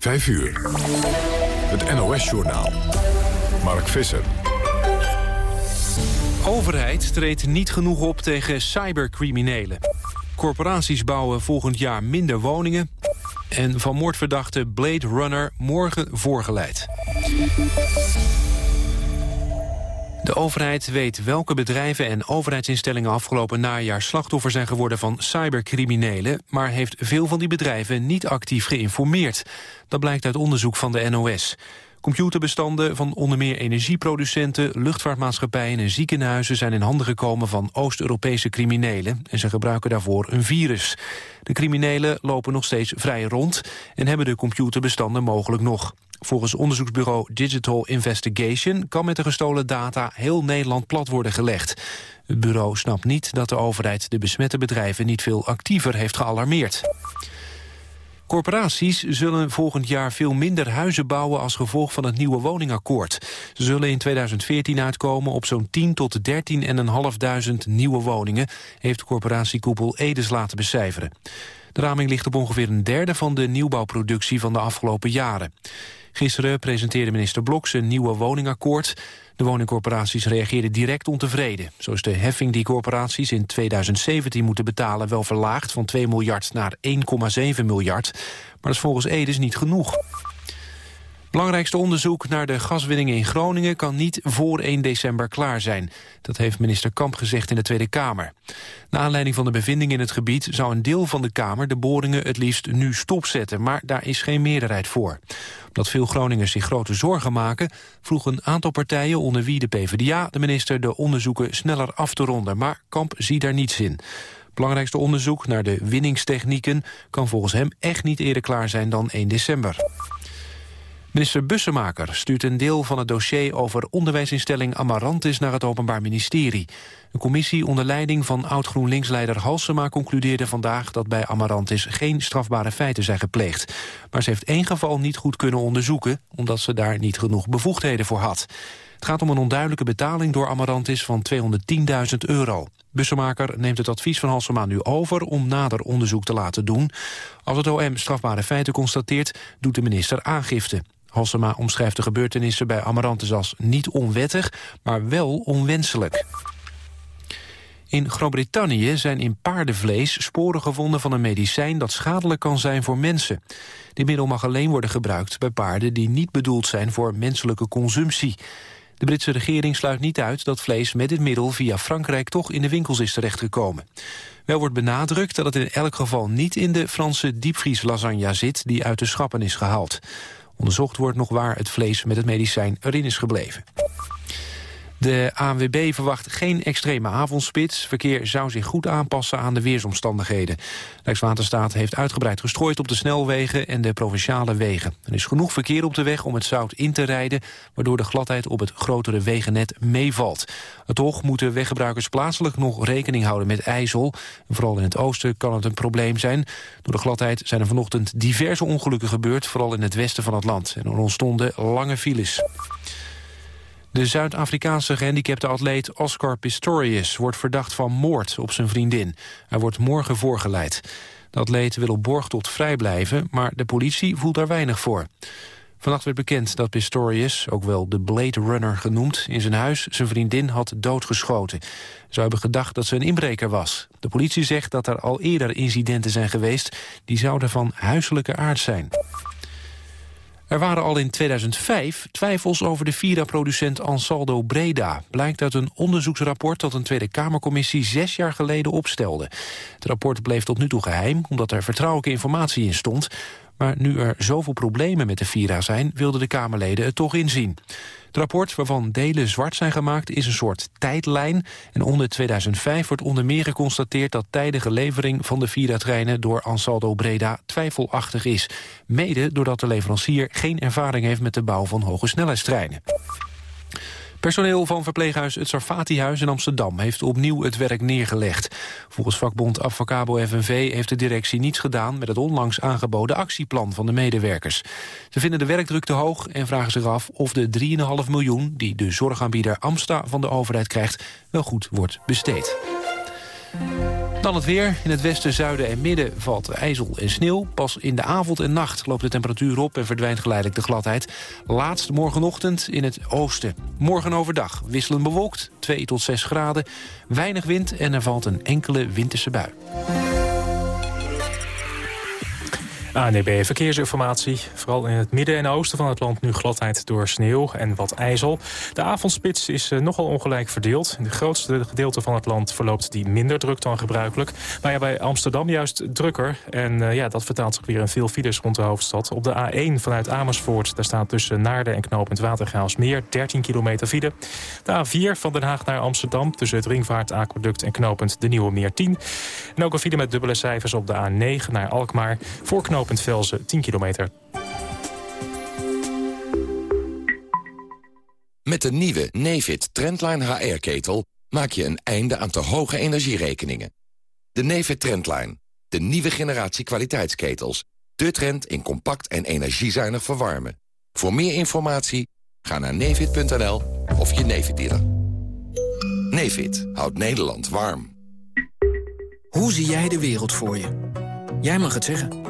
5 uur. Het NOS-journaal. Mark Visser. Overheid treedt niet genoeg op tegen cybercriminelen. Corporaties bouwen volgend jaar minder woningen. En van moordverdachte Blade Runner morgen voorgeleid. De overheid weet welke bedrijven en overheidsinstellingen afgelopen najaar slachtoffer zijn geworden van cybercriminelen, maar heeft veel van die bedrijven niet actief geïnformeerd. Dat blijkt uit onderzoek van de NOS. Computerbestanden van onder meer energieproducenten, luchtvaartmaatschappijen en ziekenhuizen zijn in handen gekomen van Oost-Europese criminelen en ze gebruiken daarvoor een virus. De criminelen lopen nog steeds vrij rond en hebben de computerbestanden mogelijk nog. Volgens onderzoeksbureau Digital Investigation kan met de gestolen data heel Nederland plat worden gelegd. Het bureau snapt niet dat de overheid de besmette bedrijven niet veel actiever heeft gealarmeerd. Corporaties zullen volgend jaar veel minder huizen bouwen als gevolg van het nieuwe woningakkoord. Ze zullen in 2014 uitkomen op zo'n 10 tot 13.500 nieuwe woningen, heeft corporatiekoepel Edes laten becijferen. De raming ligt op ongeveer een derde van de nieuwbouwproductie van de afgelopen jaren. Gisteren presenteerde minister Blok zijn nieuwe woningakkoord. De woningcorporaties reageerden direct ontevreden. Zo is de heffing die corporaties in 2017 moeten betalen... wel verlaagd van 2 miljard naar 1,7 miljard. Maar dat is volgens Edes niet genoeg. Belangrijkste onderzoek naar de gaswinningen in Groningen kan niet voor 1 december klaar zijn. Dat heeft minister Kamp gezegd in de Tweede Kamer. Na aanleiding van de bevindingen in het gebied zou een deel van de Kamer de boringen het liefst nu stopzetten, maar daar is geen meerderheid voor. Omdat veel Groningers zich grote zorgen maken, vroegen een aantal partijen onder wie de PvdA de minister de onderzoeken sneller af te ronden, maar Kamp ziet daar niets in. Belangrijkste onderzoek naar de winningstechnieken kan volgens hem echt niet eerder klaar zijn dan 1 december. Minister Bussemaker stuurt een deel van het dossier over onderwijsinstelling Amarantis naar het Openbaar Ministerie. Een commissie onder leiding van oud-GroenLinks-leider Halsema concludeerde vandaag dat bij Amarantis geen strafbare feiten zijn gepleegd. Maar ze heeft één geval niet goed kunnen onderzoeken, omdat ze daar niet genoeg bevoegdheden voor had. Het gaat om een onduidelijke betaling door Amarantis van 210.000 euro. Bussemaker neemt het advies van Halsema nu over om nader onderzoek te laten doen. Als het OM strafbare feiten constateert, doet de minister aangifte. Halsema omschrijft de gebeurtenissen bij Amarantis als niet onwettig, maar wel onwenselijk. In Groot-Brittannië zijn in paardenvlees sporen gevonden van een medicijn dat schadelijk kan zijn voor mensen. Dit middel mag alleen worden gebruikt bij paarden die niet bedoeld zijn voor menselijke consumptie. De Britse regering sluit niet uit dat vlees met dit middel via Frankrijk toch in de winkels is terechtgekomen. Wel wordt benadrukt dat het in elk geval niet in de Franse diepvrieslasagne zit die uit de schappen is gehaald. Onderzocht wordt nog waar het vlees met het medicijn erin is gebleven. De ANWB verwacht geen extreme avondspits. Verkeer zou zich goed aanpassen aan de weersomstandigheden. Rijkswaterstaat heeft uitgebreid gestrooid op de snelwegen en de provinciale wegen. Er is genoeg verkeer op de weg om het zout in te rijden... waardoor de gladheid op het grotere wegennet meevalt. Toch moeten weggebruikers plaatselijk nog rekening houden met ijzel. Vooral in het oosten kan het een probleem zijn. Door de gladheid zijn er vanochtend diverse ongelukken gebeurd... vooral in het westen van het land. En er ontstonden lange files. De Zuid-Afrikaanse gehandicapte atleet Oscar Pistorius wordt verdacht van moord op zijn vriendin. Hij wordt morgen voorgeleid. De atleet wil op borg tot vrij blijven, maar de politie voelt daar weinig voor. Vannacht werd bekend dat Pistorius, ook wel de Blade Runner genoemd... in zijn huis zijn vriendin had doodgeschoten. Ze hebben gedacht dat ze een inbreker was. De politie zegt dat er al eerder incidenten zijn geweest... die zouden van huiselijke aard zijn. Er waren al in 2005 twijfels over de Vira-producent Ansaldo Breda. Blijkt uit een onderzoeksrapport dat een Tweede Kamercommissie zes jaar geleden opstelde. Het rapport bleef tot nu toe geheim, omdat er vertrouwelijke informatie in stond. Maar nu er zoveel problemen met de Vira zijn, wilden de Kamerleden het toch inzien. Het rapport, waarvan delen zwart zijn gemaakt, is een soort tijdlijn. En onder 2005 wordt onder meer geconstateerd... dat tijdige levering van de Vira-treinen door Ansaldo Breda twijfelachtig is. Mede doordat de leverancier geen ervaring heeft met de bouw van hoge snelheidstreinen. Personeel van verpleeghuis Het Sarfatihuis in Amsterdam heeft opnieuw het werk neergelegd. Volgens vakbond Avocabo FNV heeft de directie niets gedaan met het onlangs aangeboden actieplan van de medewerkers. Ze vinden de werkdruk te hoog en vragen zich af of de 3,5 miljoen die de zorgaanbieder Amsta van de overheid krijgt wel goed wordt besteed. Dan het weer. In het westen, zuiden en midden valt ijzel en sneeuw. Pas in de avond en nacht loopt de temperatuur op... en verdwijnt geleidelijk de gladheid. Laatst morgenochtend in het oosten. Morgen overdag wisselend bewolkt, 2 tot 6 graden. Weinig wind en er valt een enkele winterse bui. ANEB Verkeersinformatie. Vooral in het midden en oosten van het land nu gladheid door sneeuw en wat ijzel. De avondspits is eh, nogal ongelijk verdeeld. In de grootste gedeelte van het land verloopt die minder druk dan gebruikelijk. Maar ja, bij Amsterdam juist drukker. En uh, ja, dat vertaalt zich weer in veel files rond de hoofdstad. Op de A1 vanuit Amersfoort, daar staat tussen Naarden en knooppunt meer 13 kilometer file. De A4 van Den Haag naar Amsterdam tussen het Ringvaartaqueduct en knooppunt De Nieuwe Meer 10. En ook een file met dubbele cijfers op de A9 naar Alkmaar voor knooppunt knooppunt Velzen 10 kilometer. Met de nieuwe Nefit Trendline HR-ketel maak je een einde aan te hoge energierekeningen. De Nefit Trendline, de nieuwe generatie kwaliteitsketels. De trend in compact en energiezuinig verwarmen. Voor meer informatie ga naar nefit.nl of je Nefit dealer. Nefit houdt Nederland warm. Hoe zie jij de wereld voor je? Jij mag het zeggen.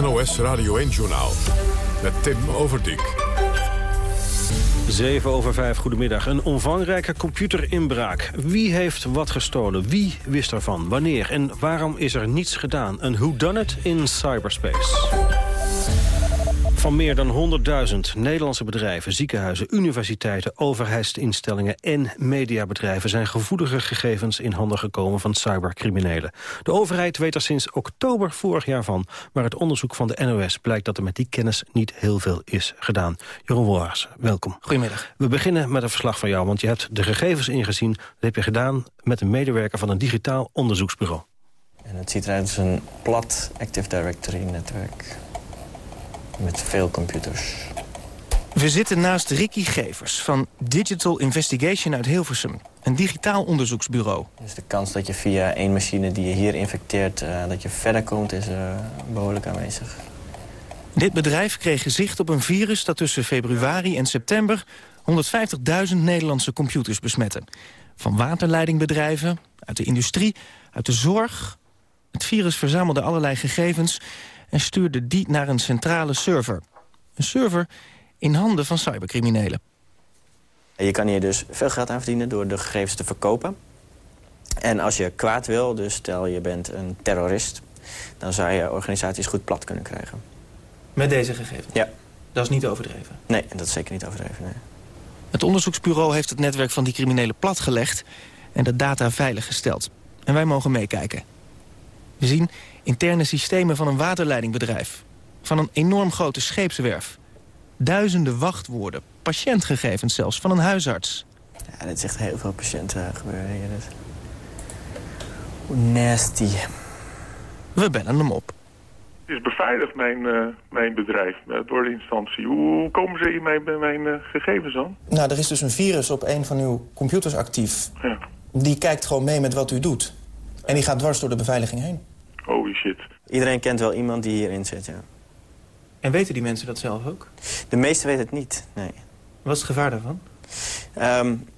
NOS Radio 1-journaal met Tim Overdijk. 7 over 5, goedemiddag. Een omvangrijke computerinbraak. Wie heeft wat gestolen? Wie wist ervan? Wanneer? En waarom is er niets gedaan? Een whodunit in cyberspace. Van meer dan 100.000 Nederlandse bedrijven, ziekenhuizen, universiteiten, overheidsinstellingen en mediabedrijven zijn gevoelige gegevens in handen gekomen van cybercriminelen. De overheid weet er sinds oktober vorig jaar van, maar het onderzoek van de NOS blijkt dat er met die kennis niet heel veel is gedaan. Jeroen Woers, welkom. Goedemiddag. We beginnen met een verslag van jou, want je hebt de gegevens ingezien. Dat heb je gedaan met een medewerker van een digitaal onderzoeksbureau. En het ziet eruit als een plat Active Directory netwerk met veel computers. We zitten naast Ricky Gevers van Digital Investigation uit Hilversum. Een digitaal onderzoeksbureau. Dus de kans dat je via één machine die je hier infecteert... Uh, dat je verder komt, is uh, behoorlijk aanwezig. Dit bedrijf kreeg zicht op een virus dat tussen februari en september... 150.000 Nederlandse computers besmette. Van waterleidingbedrijven, uit de industrie, uit de zorg. Het virus verzamelde allerlei gegevens en stuurde die naar een centrale server. Een server in handen van cybercriminelen. Je kan hier dus veel geld aan verdienen door de gegevens te verkopen. En als je kwaad wil, dus stel je bent een terrorist... dan zou je organisaties goed plat kunnen krijgen. Met deze gegevens? Ja. Dat is niet overdreven? Nee, dat is zeker niet overdreven, nee. Het onderzoeksbureau heeft het netwerk van die criminelen platgelegd... en de data veilig gesteld. En wij mogen meekijken. We zien interne systemen van een waterleidingbedrijf. Van een enorm grote scheepswerf. Duizenden wachtwoorden, patiëntgegevens zelfs, van een huisarts. Ja, dit is echt heel veel patiënten gebeuren hier. Dus. Hoe nasty. We bellen hem op. Het is beveiligd, mijn, uh, mijn bedrijf, uh, door de instantie. Hoe komen ze hiermee bij mijn uh, gegevens dan? Nou, er is dus een virus op een van uw computers actief. Ja. Die kijkt gewoon mee met wat u doet. En die gaat dwars door de beveiliging heen. Holy shit. Iedereen kent wel iemand die hierin zit, ja. En weten die mensen dat zelf ook? De meesten weten het niet, nee. Wat is het gevaar daarvan? Um,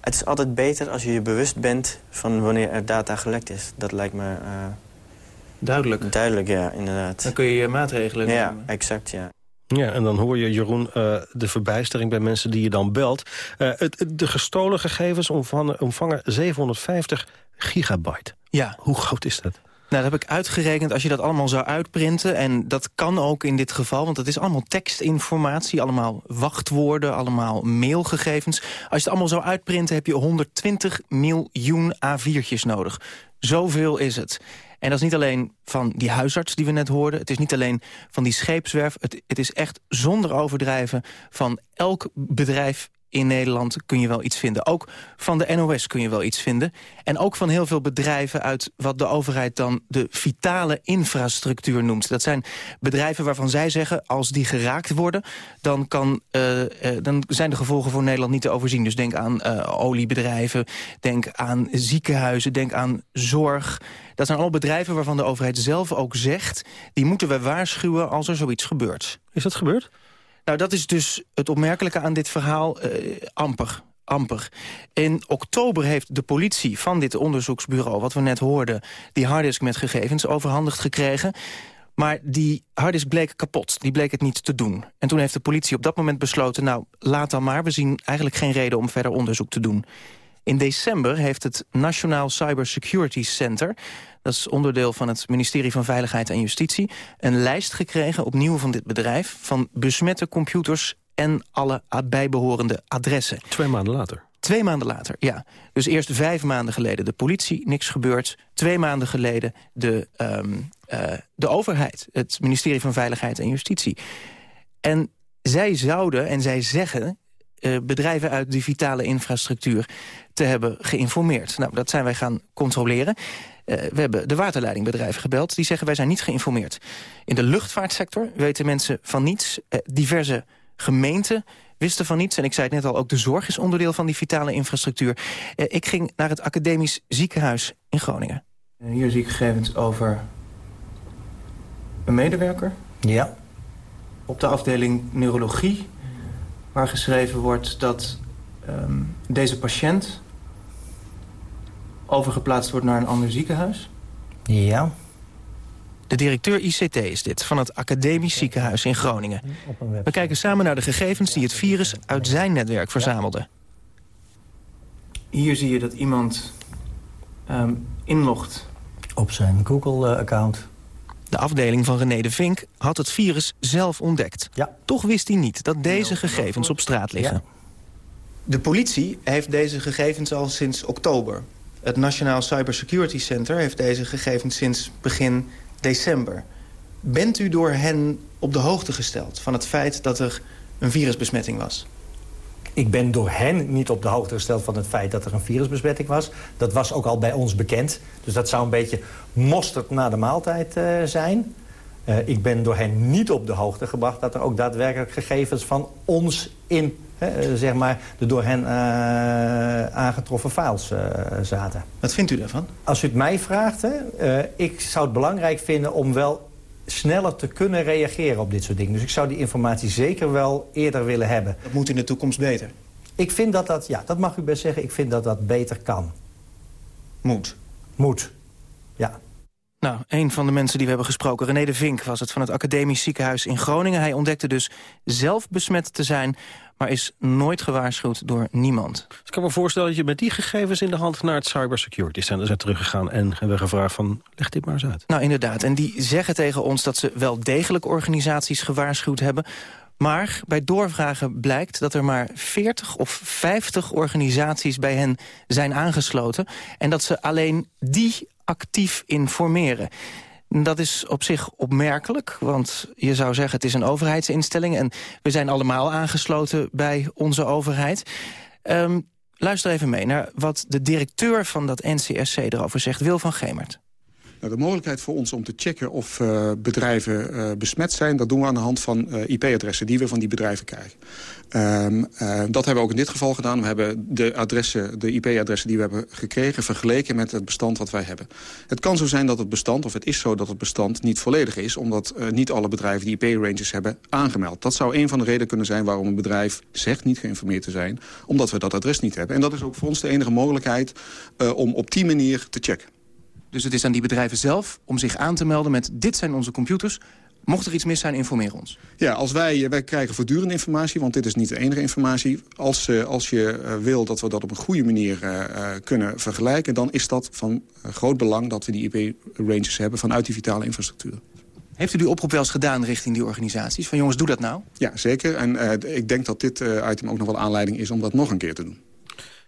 het is altijd beter als je je bewust bent van wanneer er data gelekt is. Dat lijkt me... Uh, duidelijk? Duidelijk, ja, inderdaad. Dan kun je je maatregelen Ja, nemen. exact, ja. Ja, en dan hoor je, Jeroen, uh, de verbijstering bij mensen die je dan belt. Uh, het, de gestolen gegevens omvangen, omvangen 750 gigabyte. Ja. Hoe groot is dat? Nou, dat heb ik uitgerekend. Als je dat allemaal zou uitprinten, en dat kan ook in dit geval... want het is allemaal tekstinformatie, allemaal wachtwoorden, allemaal mailgegevens. Als je het allemaal zou uitprinten, heb je 120 miljoen A4'tjes nodig. Zoveel is het. En dat is niet alleen van die huisarts die we net hoorden. Het is niet alleen van die scheepswerf. Het, het is echt zonder overdrijven van elk bedrijf in Nederland kun je wel iets vinden. Ook van de NOS kun je wel iets vinden. En ook van heel veel bedrijven uit wat de overheid dan de vitale infrastructuur noemt. Dat zijn bedrijven waarvan zij zeggen, als die geraakt worden... dan, kan, uh, uh, dan zijn de gevolgen voor Nederland niet te overzien. Dus denk aan uh, oliebedrijven, denk aan ziekenhuizen, denk aan zorg... Dat zijn al bedrijven waarvan de overheid zelf ook zegt... die moeten we waarschuwen als er zoiets gebeurt. Is dat gebeurd? Nou, dat is dus het opmerkelijke aan dit verhaal. Uh, amper, amper. In oktober heeft de politie van dit onderzoeksbureau... wat we net hoorden, die harddisk met gegevens overhandigd gekregen... Maar die harddisk bleek kapot. Die bleek het niet te doen. En toen heeft de politie op dat moment besloten... nou, laat dan maar. We zien eigenlijk geen reden om verder onderzoek te doen. In december heeft het Nationaal Cybersecurity Center... dat is onderdeel van het ministerie van Veiligheid en Justitie... een lijst gekregen, opnieuw van dit bedrijf... van besmette computers en alle bijbehorende adressen. Twee maanden later? Twee maanden later, ja. Dus eerst vijf maanden geleden de politie, niks gebeurd. Twee maanden geleden de, um, uh, de overheid, het ministerie van Veiligheid en Justitie. En zij zouden, en zij zeggen, bedrijven uit die vitale infrastructuur te hebben geïnformeerd. Nou, dat zijn wij gaan controleren. Uh, we hebben de waterleidingbedrijven gebeld. Die zeggen wij zijn niet geïnformeerd. In de luchtvaartsector weten mensen van niets. Uh, diverse gemeenten wisten van niets. En ik zei het net al, ook de zorg is onderdeel van die vitale infrastructuur. Uh, ik ging naar het academisch ziekenhuis in Groningen. hier zie ik gegevens over een medewerker. Ja. Op de afdeling neurologie, waar geschreven wordt dat um, deze patiënt overgeplaatst wordt naar een ander ziekenhuis. Ja. De directeur ICT is dit, van het Academisch Ziekenhuis in Groningen. We kijken samen naar de gegevens die het virus uit zijn netwerk verzamelde. Hier zie je dat iemand um, inlogt. Op zijn Google-account. De afdeling van René de Vink had het virus zelf ontdekt. Ja. Toch wist hij niet dat deze gegevens op straat liggen. Ja. De politie heeft deze gegevens al sinds oktober. Het Nationaal Cybersecurity Center heeft deze gegevens sinds begin december. Bent u door hen op de hoogte gesteld van het feit dat er een virusbesmetting was? Ik ben door hen niet op de hoogte gesteld van het feit dat er een virusbesmetting was. Dat was ook al bij ons bekend. Dus dat zou een beetje mosterd na de maaltijd uh, zijn. Uh, ik ben door hen niet op de hoogte gebracht... dat er ook daadwerkelijk gegevens van ons in He, zeg maar, de door hen uh, aangetroffen files uh, zaten. Wat vindt u daarvan? Als u het mij vraagt, hè, ik zou het belangrijk vinden om wel sneller te kunnen reageren op dit soort dingen. Dus ik zou die informatie zeker wel eerder willen hebben. Dat moet in de toekomst beter? Ik vind dat dat, ja, dat mag u best zeggen, ik vind dat dat beter kan. Moet? Moet. Nou, een van de mensen die we hebben gesproken, René de Vink... was het van het Academisch Ziekenhuis in Groningen. Hij ontdekte dus zelf besmet te zijn maar is nooit gewaarschuwd door niemand. Dus ik kan me voorstellen dat je met die gegevens in de hand... naar het Cybersecurity Center bent teruggegaan... en hebben gevraagd van, leg dit maar eens uit. Nou, inderdaad. En die zeggen tegen ons dat ze wel degelijk organisaties gewaarschuwd hebben... Maar bij doorvragen blijkt dat er maar 40 of 50 organisaties bij hen zijn aangesloten... en dat ze alleen die actief informeren. Dat is op zich opmerkelijk, want je zou zeggen het is een overheidsinstelling... en we zijn allemaal aangesloten bij onze overheid. Um, luister even mee naar wat de directeur van dat NCSC erover zegt, Wil van Gemert. Nou, de mogelijkheid voor ons om te checken of uh, bedrijven uh, besmet zijn... dat doen we aan de hand van uh, IP-adressen die we van die bedrijven krijgen. Um, dat hebben we ook in dit geval gedaan. We hebben de, adressen, de IP-adressen die we hebben gekregen... vergeleken met het bestand wat wij hebben. Het kan zo zijn dat het bestand, of het is zo dat het bestand... niet volledig is, omdat niet alle bedrijven die IP-ranges hebben aangemeld. Dat zou een van de redenen kunnen zijn waarom een bedrijf zegt niet geïnformeerd te zijn... omdat we dat adres niet hebben. En dat is ook voor ons de enige mogelijkheid om op die manier te checken. Dus het is aan die bedrijven zelf om zich aan te melden met... dit zijn onze computers, mocht er iets mis zijn, informeer ons. Ja, als wij, wij krijgen voortdurend informatie, want dit is niet de enige informatie. Als, uh, als je uh, wil dat we dat op een goede manier uh, kunnen vergelijken... dan is dat van groot belang dat we die IP-ranges hebben vanuit die vitale infrastructuur. Heeft u die oproep wel eens gedaan richting die organisaties? Van jongens, doe dat nou? Ja, zeker. En ik denk dat dit item ook nog wel aanleiding is om dat nog een keer te doen.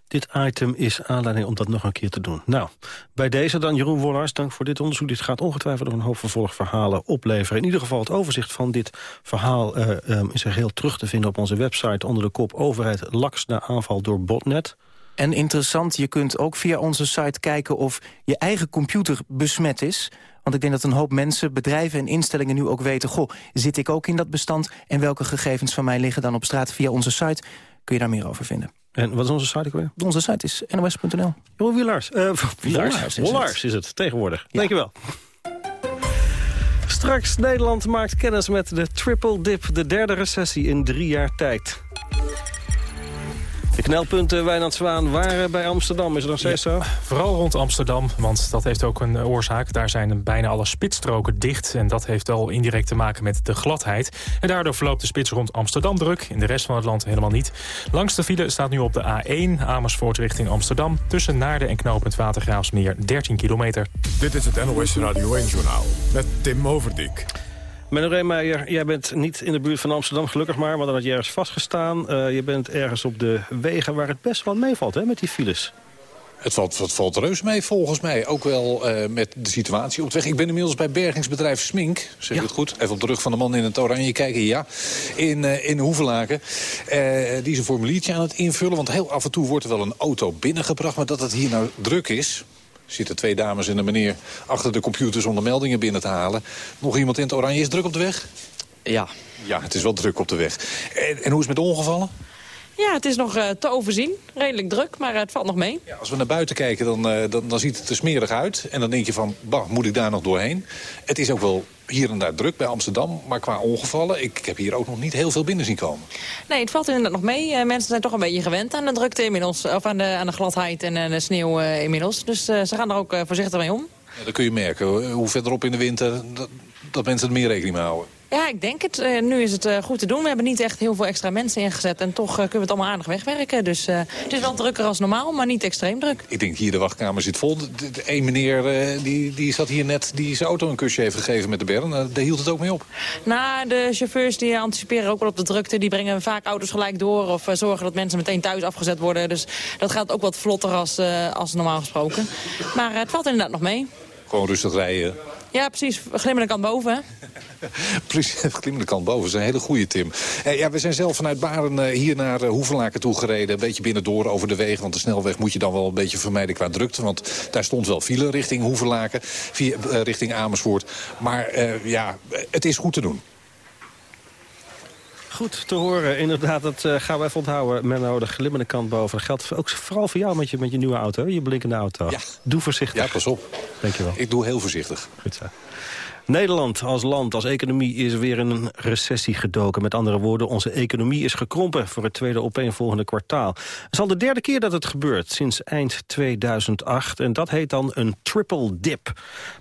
Dit item is aanleiding om dat nog een keer te doen. Nou, bij deze dan Jeroen Wollars, dank voor dit onderzoek. Dit gaat ongetwijfeld nog een hoop vervolgverhalen opleveren. In ieder geval het overzicht van dit verhaal uh, um, is er heel terug te vinden op onze website... onder de kop overheid laks na aanval door botnet. En interessant, je kunt ook via onze site kijken of je eigen computer besmet is. Want ik denk dat een hoop mensen, bedrijven en instellingen nu ook weten... goh, zit ik ook in dat bestand en welke gegevens van mij liggen dan op straat? Via onze site kun je daar meer over vinden. En wat is onze site ook weer? Onze site is nos.nl. Jeroen Wielaars. Uh, Wielaars. Wielaars is, het tegenwoordig. Ja. Dankjewel. Straks Nederland maakt kennis met de triple dip, de derde recessie in drie jaar tijd. De knelpunten, Wijnand Zwaan, waren bij Amsterdam. Is er nog steeds zo? Vooral rond Amsterdam, want dat heeft ook een oorzaak. Daar zijn bijna alle spitsstroken dicht. En dat heeft wel indirect te maken met de gladheid. En daardoor verloopt de spits rond Amsterdam druk. In de rest van het land helemaal niet. Langs de file staat nu op de A1 Amersfoort richting Amsterdam. Tussen Naarden en knooppunt Watergraafsmeer 13 kilometer. Dit is het NOS Radio 1-journaal met Tim Overdijk. Menno Reemeijer, jij bent niet in de buurt van Amsterdam, gelukkig maar... maar dan had je ergens vastgestaan. Uh, je bent ergens op de wegen waar het best wel meevalt hè, met die files. Het valt, het valt reus mee volgens mij. Ook wel uh, met de situatie op de weg. Ik ben inmiddels bij bergingsbedrijf Smink. Zeg ik ja. het goed? Even op de rug van de man in het oranje kijken. Ja, in, uh, in Hoevelaken. Uh, die is een formuliertje aan het invullen. Want heel af en toe wordt er wel een auto binnengebracht. Maar dat het hier nou druk is zitten twee dames en een meneer achter de computers om de meldingen binnen te halen. Nog iemand in het oranje. Is druk op de weg? Ja. Ja, het is wel druk op de weg. En, en hoe is het met de ongevallen? Ja, het is nog uh, te overzien. Redelijk druk, maar uh, het valt nog mee. Ja, als we naar buiten kijken, dan, uh, dan, dan, ziet het er smerig uit. En dan denk je van, bah, moet ik daar nog doorheen? Het is ook wel hier en daar druk bij Amsterdam. Maar qua ongevallen, ik, ik heb hier ook nog niet heel veel binnen zien komen. Nee, het valt inderdaad nog mee. mensen zijn toch een beetje gewend aan de drukte inmiddels. Of aan de, aan de gladheid en de sneeuw inmiddels. Dus ze gaan er ook voorzichtig mee om. Ja, dat kun je merken. Hoe verderop in de winter, dat, dat mensen er meer rekening mee houden. Ja, ik denk het. Uh, nu is het uh, goed te doen. We hebben niet echt heel veel extra mensen ingezet. En toch uh, kunnen we het allemaal aardig wegwerken. Dus het is wel drukker als normaal, maar niet extreem druk. Ik denk hier de wachtkamer zit vol. Eén meneer die, die zat hier net die zijn auto een kusje heeft gegeven met de bern. daar hield het ook mee op. Nou, de chauffeurs die anticiperen ook wel op de drukte. Die brengen vaak auto's gelijk door. Of zorgen dat mensen meteen thuis afgezet worden. Dus dat gaat ook wat vlotter als, als normaal gesproken. Maar het valt inderdaad nog mee. Gewoon rustig rijden. Ja, precies. Glimmende kant boven, hè? precies, glimmende kant boven. Dat is een hele goede, Tim. Eh, ja, we zijn zelf vanuit Baren uh, hier naar uh, Hoevelaken toe gereden. Een beetje binnendoor over de wegen. Want de snelweg moet je dan wel een beetje vermijden qua drukte. Want daar stond wel file richting Hoevelaken. Via, richting Amersfoort. Maar ja, het is goed te doen. Goed te horen. Inderdaad, dat uh, gaan we even onthouden. Menno, de glimmende kant boven. Dat geldt ook vooral voor jou met je, met je nieuwe auto, je blinkende auto. Ja. Doe voorzichtig. Ja, pas op. Dankjewel. Ik doe heel voorzichtig. Goed zo. Nederland als land, als economie is weer in een recessie gedoken. Met andere woorden, onze economie is gekrompen voor het tweede opeenvolgende kwartaal. Het is al de derde keer dat het gebeurt, sinds eind 2008. En dat heet dan een triple dip.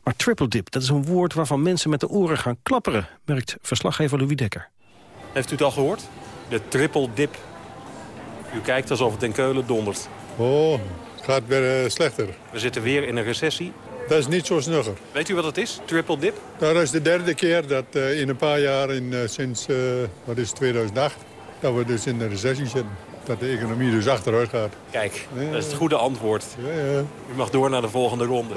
Maar triple dip, dat is een woord waarvan mensen met de oren gaan klapperen, merkt verslaggever Louis Dekker. Heeft u het al gehoord? De triple dip. U kijkt alsof het in Keulen dondert. Oh, het gaat weer uh, slechter. We zitten weer in een recessie. Dat is niet zo snugger. Weet u wat het is, triple dip? Nou, dat is de derde keer dat uh, in een paar jaar, in, uh, sinds wat is 2008... dat we dus in een recessie zitten. Dat de economie dus achteruit gaat. Kijk, ja, dat is het goede antwoord. Ja, ja. U mag door naar de volgende ronde.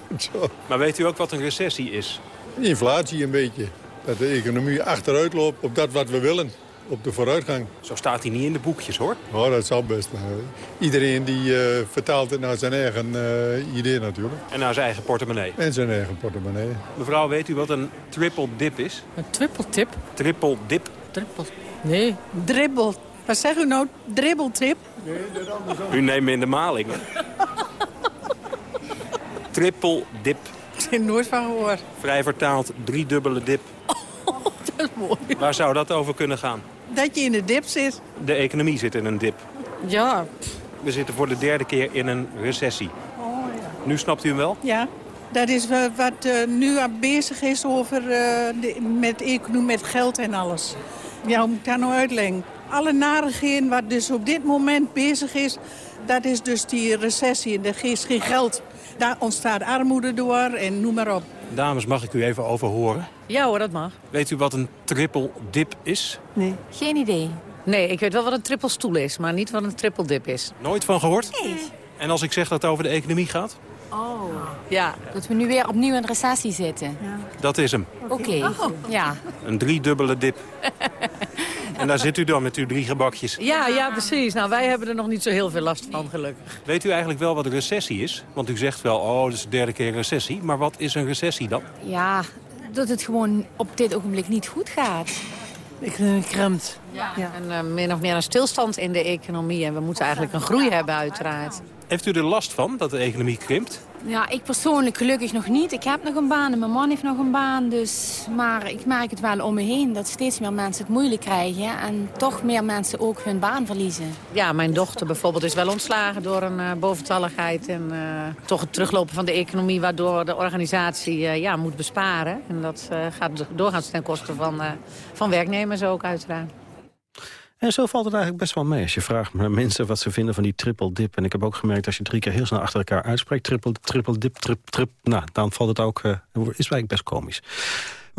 maar weet u ook wat een recessie is? Inflatie een beetje. Dat de economie achteruit loopt op dat wat we willen. Op de vooruitgang. Zo staat hij niet in de boekjes, hoor. Oh, dat zal best. Maar iedereen die uh, vertaalt het naar zijn eigen uh, idee natuurlijk. En naar zijn eigen portemonnee. En zijn eigen portemonnee. Mevrouw, weet u wat een triple dip is? Een triple tip? Triple dip. Triple... Nee. Dribbel. Wat zeg u nou? Dribbeltrip? Nee, dat andersom. U neemt me in de maling. triple dip. Er nooit van gehoord. Vrij vertaald, driedubbele dip. Oh, dat is mooi. Waar zou dat over kunnen gaan? Dat je in de dip zit. De economie zit in een dip. Ja. We zitten voor de derde keer in een recessie. Oh, ja. Nu snapt u hem wel? Ja. Dat is wat uh, nu aan bezig is over uh, de, met economie, met geld en alles. Ja, hoe moet ik dat nou uitleggen? Alle narigheden wat dus op dit moment bezig is... dat is dus die recessie en er is geen geld. Daar ontstaat armoede door en noem maar op. Dames, mag ik u even overhoren? Ja hoor, dat mag. Weet u wat een triple dip is? Nee. Geen idee. Nee, ik weet wel wat een triple stoel is, maar niet wat een triple dip is. Nooit van gehoord? En als ik zeg dat het over de economie gaat? Oh. Ja. Dat we nu weer opnieuw in recessie zitten. Dat is hem. Oké, ja. Een driedubbele dip. en daar zit u dan met uw drie gebakjes. Ja, ja, precies. Nou, wij hebben er nog niet zo heel veel last van, gelukkig. Weet u eigenlijk wel wat een recessie is? Want u zegt wel, oh, dat is de derde keer recessie. Maar wat is een recessie dan? Ja, dat het gewoon op dit ogenblik niet goed gaat. Economie krimpt. Ja. En uh, min of meer een stilstand in de economie. En we moeten eigenlijk een groei hebben, uiteraard. Heeft u er last van dat de economie krimpt? Ja, ik persoonlijk gelukkig nog niet. Ik heb nog een baan en mijn man heeft nog een baan. Dus, maar ik merk het wel om me heen dat steeds meer mensen het moeilijk krijgen. En toch meer mensen ook hun baan verliezen. Ja, mijn dochter bijvoorbeeld is wel ontslagen door een uh, boventalligheid. En uh, toch het teruglopen van de economie waardoor de organisatie uh, ja, moet besparen. En dat gaat doorgaans ten koste van, van werknemers ook uiteraard. En zo valt het eigenlijk best wel mee als je vraagt naar mensen wat ze vinden van die triple dip. En ik heb ook gemerkt als je drie keer heel snel achter elkaar uitspreekt, triple, triple dip, trip, trip, nou, dan valt het ook, uh, is eigenlijk best komisch.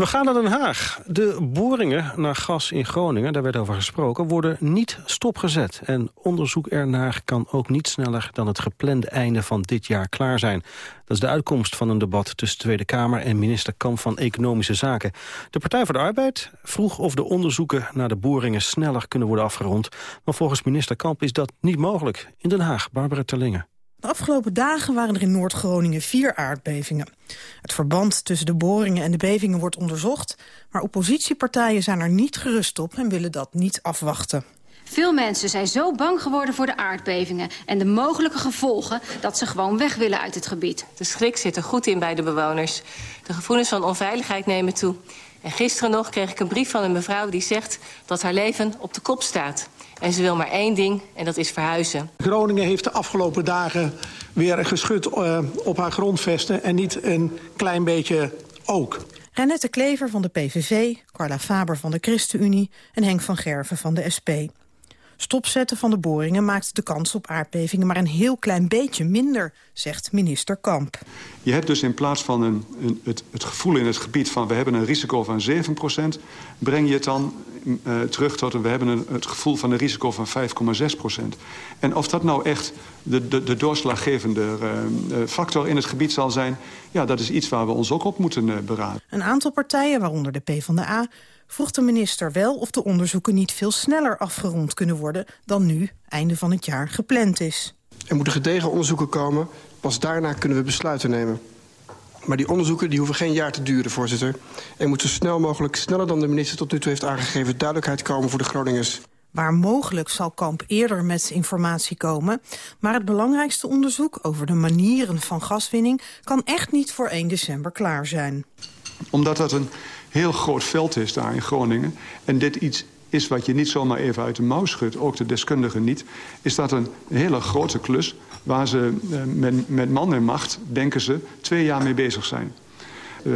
We gaan naar Den Haag. De boringen naar gas in Groningen, daar werd over gesproken, worden niet stopgezet. En onderzoek ernaar kan ook niet sneller dan het geplande einde van dit jaar klaar zijn. Dat is de uitkomst van een debat tussen Tweede Kamer en minister Kamp van Economische Zaken. De Partij voor de Arbeid vroeg of de onderzoeken naar de boringen sneller kunnen worden afgerond. Maar volgens minister Kamp is dat niet mogelijk. In Den Haag, Barbara Terlingen. De afgelopen dagen waren er in Noord-Groningen vier aardbevingen. Het verband tussen de boringen en de bevingen wordt onderzocht... maar oppositiepartijen zijn er niet gerust op en willen dat niet afwachten. Veel mensen zijn zo bang geworden voor de aardbevingen... en de mogelijke gevolgen dat ze gewoon weg willen uit het gebied. De schrik zit er goed in bij de bewoners. De gevoelens van onveiligheid nemen toe. En gisteren nog kreeg ik een brief van een mevrouw die zegt... dat haar leven op de kop staat. En ze wil maar één ding, en dat is verhuizen. Groningen heeft de afgelopen dagen weer geschud uh, op haar grondvesten... en niet een klein beetje ook. Renette Klever van de PVV, Carla Faber van de ChristenUnie... en Henk van Gerven van de SP. Stopzetten van de boringen maakt de kans op aardbevingen... maar een heel klein beetje minder, zegt minister Kamp. Je hebt dus in plaats van een, een, het, het, gevoel in het gebied van... we hebben een risico van 7% breng je het dan uh, terug tot... we hebben een, het gevoel van een risico van 5,6% En of dat nou echt de, de, de doorslaggevende uh, factor in het gebied zal zijn... ja, dat is iets waar we ons ook op moeten uh, beraden. Een aantal partijen, waaronder de PvdA vroeg de minister wel of de onderzoeken niet veel sneller afgerond kunnen worden dan nu, einde van het jaar, gepland is. Er moeten gedegen onderzoeken komen, pas daarna kunnen we besluiten nemen. Maar die onderzoeken die hoeven geen jaar te duren, voorzitter. Er moet zo snel mogelijk, sneller dan de minister tot nu toe heeft aangegeven... duidelijkheid komen voor de Groningers. Waar mogelijk zal Kamp eerder met informatie komen. Maar het belangrijkste onderzoek over de manieren van gaswinning... kan echt niet voor 1 december klaar zijn. Omdat dat een heel groot veld is daar in Groningen... en dit iets is wat je niet zomaar even uit de mouw schudt, ook de deskundigen niet... is dat een hele grote klus waar ze uh, met, met man en macht, denken ze, twee jaar mee bezig zijn. Uh,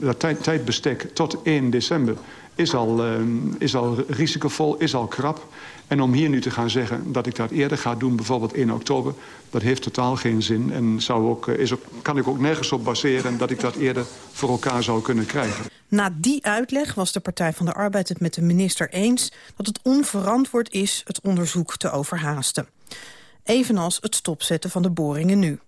dat tijd, tijdbestek tot 1 december is al, uh, is al risicovol, is al krap. En om hier nu te gaan zeggen dat ik dat eerder ga doen, bijvoorbeeld 1 oktober... dat heeft totaal geen zin en zou ook, is ook, kan ik ook nergens op baseren... dat ik dat eerder voor elkaar zou kunnen krijgen. Na die uitleg was de Partij van de Arbeid het met de minister eens... dat het onverantwoord is het onderzoek te overhaasten. Evenals het stopzetten van de boringen nu.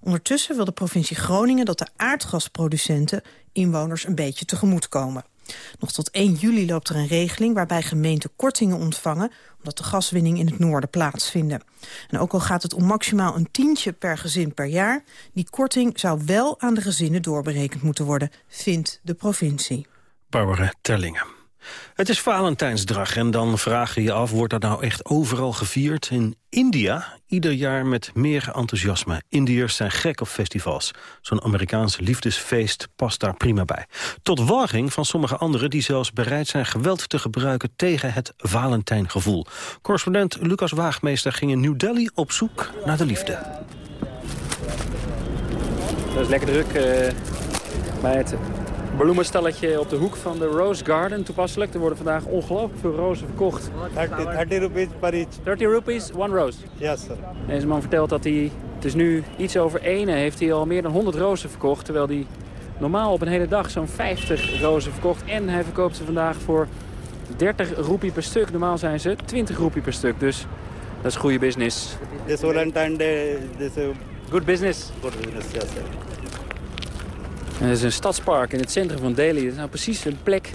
Ondertussen wil de provincie Groningen dat de aardgasproducenten inwoners een beetje tegemoet komen. Nog tot 1 juli loopt er een regeling waarbij gemeenten kortingen ontvangen... omdat de gaswinning in het noorden plaatsvindt. En ook al gaat het om maximaal een tientje per gezin per jaar... die korting zou wel aan de gezinnen doorberekend moeten worden, vindt de provincie. Barbara Terlingen. Het is Valentijnsdag en dan vraag je je af, wordt dat nou echt overal gevierd? In India ieder jaar met meer enthousiasme. Indiërs zijn gek op festivals. Zo'n Amerikaans liefdesfeest past daar prima bij. Tot walging van sommige anderen die zelfs bereid zijn geweld te gebruiken tegen het Valentijngevoel. Correspondent Lucas Waagmeester ging in New Delhi op zoek naar de liefde. Dat is lekker druk uh, bij het bloemenstalletje op de hoek van de Rose Garden. Toepasselijk, er worden vandaag ongelooflijk veel rozen verkocht. 30, 30 rupees per each. 30 rupees, one rose? Yes, sir. Deze man vertelt dat hij, het is nu iets over ene, heeft hij al meer dan 100 rozen verkocht. Terwijl hij normaal op een hele dag zo'n 50 rozen verkocht. En hij verkoopt ze vandaag voor 30 roepie per stuk. Normaal zijn ze 20 roepie per stuk. Dus dat is goede business. This Valentine Day, this Good business. good business, yes, sir. Het is een stadspark in het centrum van Delhi. Het is nou precies een plek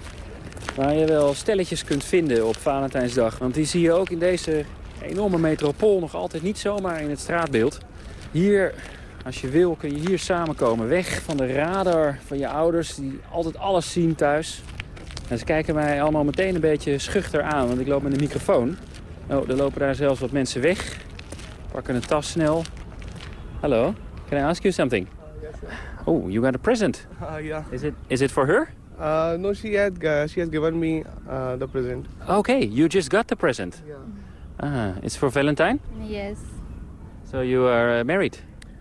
waar je wel stelletjes kunt vinden op Valentijnsdag. Want die zie je ook in deze enorme metropool nog altijd niet zomaar in het straatbeeld. Hier, als je wil, kun je hier samenkomen. Weg van de radar van je ouders die altijd alles zien thuis. En ze kijken mij allemaal meteen een beetje schuchter aan, want ik loop met een microfoon. Oh, er lopen daar zelfs wat mensen weg. Pakken een tas snel. Hallo, can I ask you something? Oh, you got a present. Uh, yeah. Is it is it for her? Uh, no, she had uh, she has given me uh, the present. Okay, you just got the present. Ah, it's for Valentine. Yes. So you are uh, married.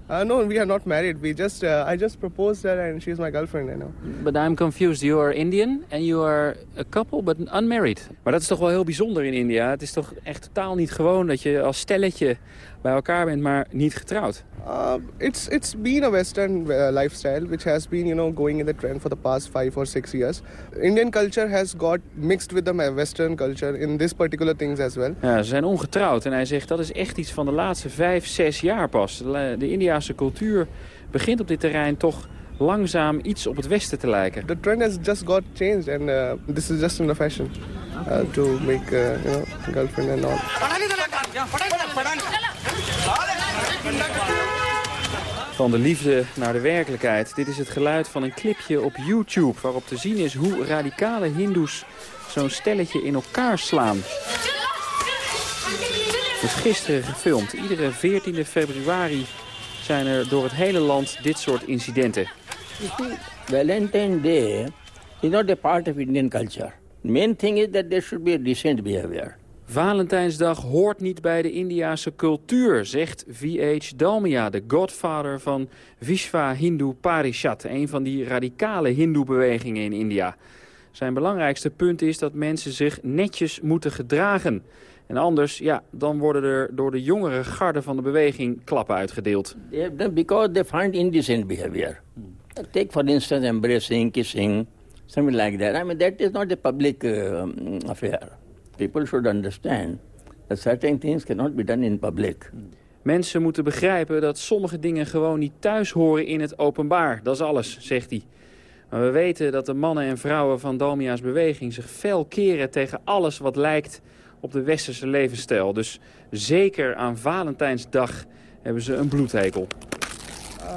Uh, no, we are not married. We just uh, I just proposed her and she's my girlfriend. You know. But I'm confused. You are Indian and you are a couple, but unmarried. Maar dat is toch wel heel bijzonder in India. Het is toch echt totaal niet gewoon dat je als stelletje bij elkaar bent, maar niet getrouwd. Uh, it's it's been a Western uh, lifestyle which has been you know going in the trend for the past five or six years. Indian culture has got mixed with the Western culture in this particular things as well. Ja, ze zijn ongetrouwd en hij zegt dat is echt iets van de laatste vijf, zes jaar pas. De, Indiase cultuur begint op dit terrein toch langzaam iets op het Westen te lijken. The trend has just got changed and uh, this is just in the fashion uh, to make uh, you know girlfriend and all. Van de liefde naar de werkelijkheid. Dit is het geluid van een clipje op YouTube... waarop te zien is hoe radicale hindoes zo'n stelletje in elkaar slaan. Het is gisteren gefilmd. Iedere 14 februari zijn er door het hele land dit soort incidenten. You see, Valentine Day is not a part of Indian culture. Main thing is that there should be a decent behavior. Valentijnsdag hoort niet bij de Indiase cultuur, zegt V.H. Dalmia, de godfather van Vishwa Hindu Parishad, een van die radicale hindoe-bewegingen in India. Zijn belangrijkste punt is dat mensen zich netjes moeten gedragen. En anders, ja, dan worden er door de jongere garde van de beweging klappen uitgedeeld. Because they find indecent behavior. Take for instance embracing, kissing, something like that. I mean that is not a public uh, affair. People should understand that certain things cannot be done in public. Mensen moeten begrijpen dat sommige dingen gewoon niet thuis horen in het openbaar. Dat is alles, zegt hij. Maar we weten dat de mannen en vrouwen van Dalmia's beweging zich fel keren tegen alles wat lijkt op de westerse levensstijl. Dus zeker aan Valentijnsdag hebben ze een bloedhekel.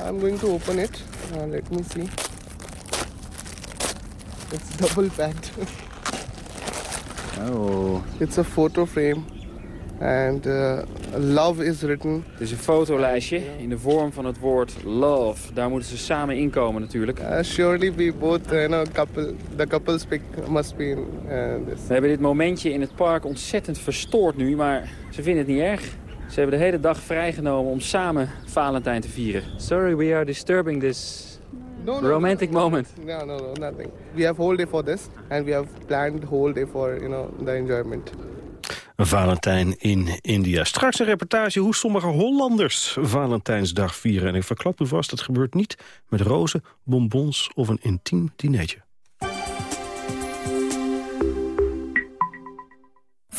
I'm going to open it. Uh, let me see. It's double packed. Oh. It's a photo frame. And uh, love is written. Het is een fotolijstje in de vorm van het woord love. Daar moeten ze samen inkomen natuurlijk. Uh, surely we both, uh, you know, couple, the couple's must be in uh, this. We hebben dit momentje in het park ontzettend verstoord nu, maar ze vinden het niet erg. Ze hebben de hele dag vrijgenomen om samen Valentijn te vieren. Sorry, we are disturbing this No, no, romantic moment. No, no, no, nothing. We have whole day for this. And we have planned whole day for, you know, the enjoyment. Valentijn in India. Straks een reportage hoe sommige Hollanders Valentijnsdag vieren. En ik verklap u vast, het gebeurt niet met rozen, bonbons of een intiem dinertje.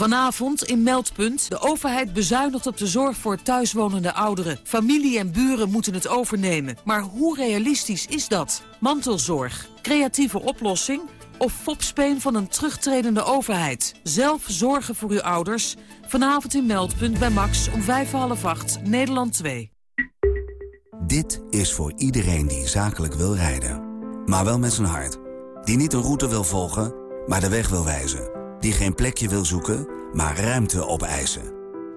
Vanavond in Meldpunt. De overheid bezuinigt op de zorg voor thuiswonende ouderen. Familie en buren moeten het overnemen. Maar hoe realistisch is dat? Mantelzorg, creatieve oplossing of fopspeen van een terugtredende overheid? Zelf zorgen voor uw ouders. Vanavond in Meldpunt bij Max om vijf half acht, Nederland 2. Dit is voor iedereen die zakelijk wil rijden. Maar wel met zijn hart. Die niet een route wil volgen, maar de weg wil wijzen. Die geen plekje wil zoeken, maar ruimte opeisen.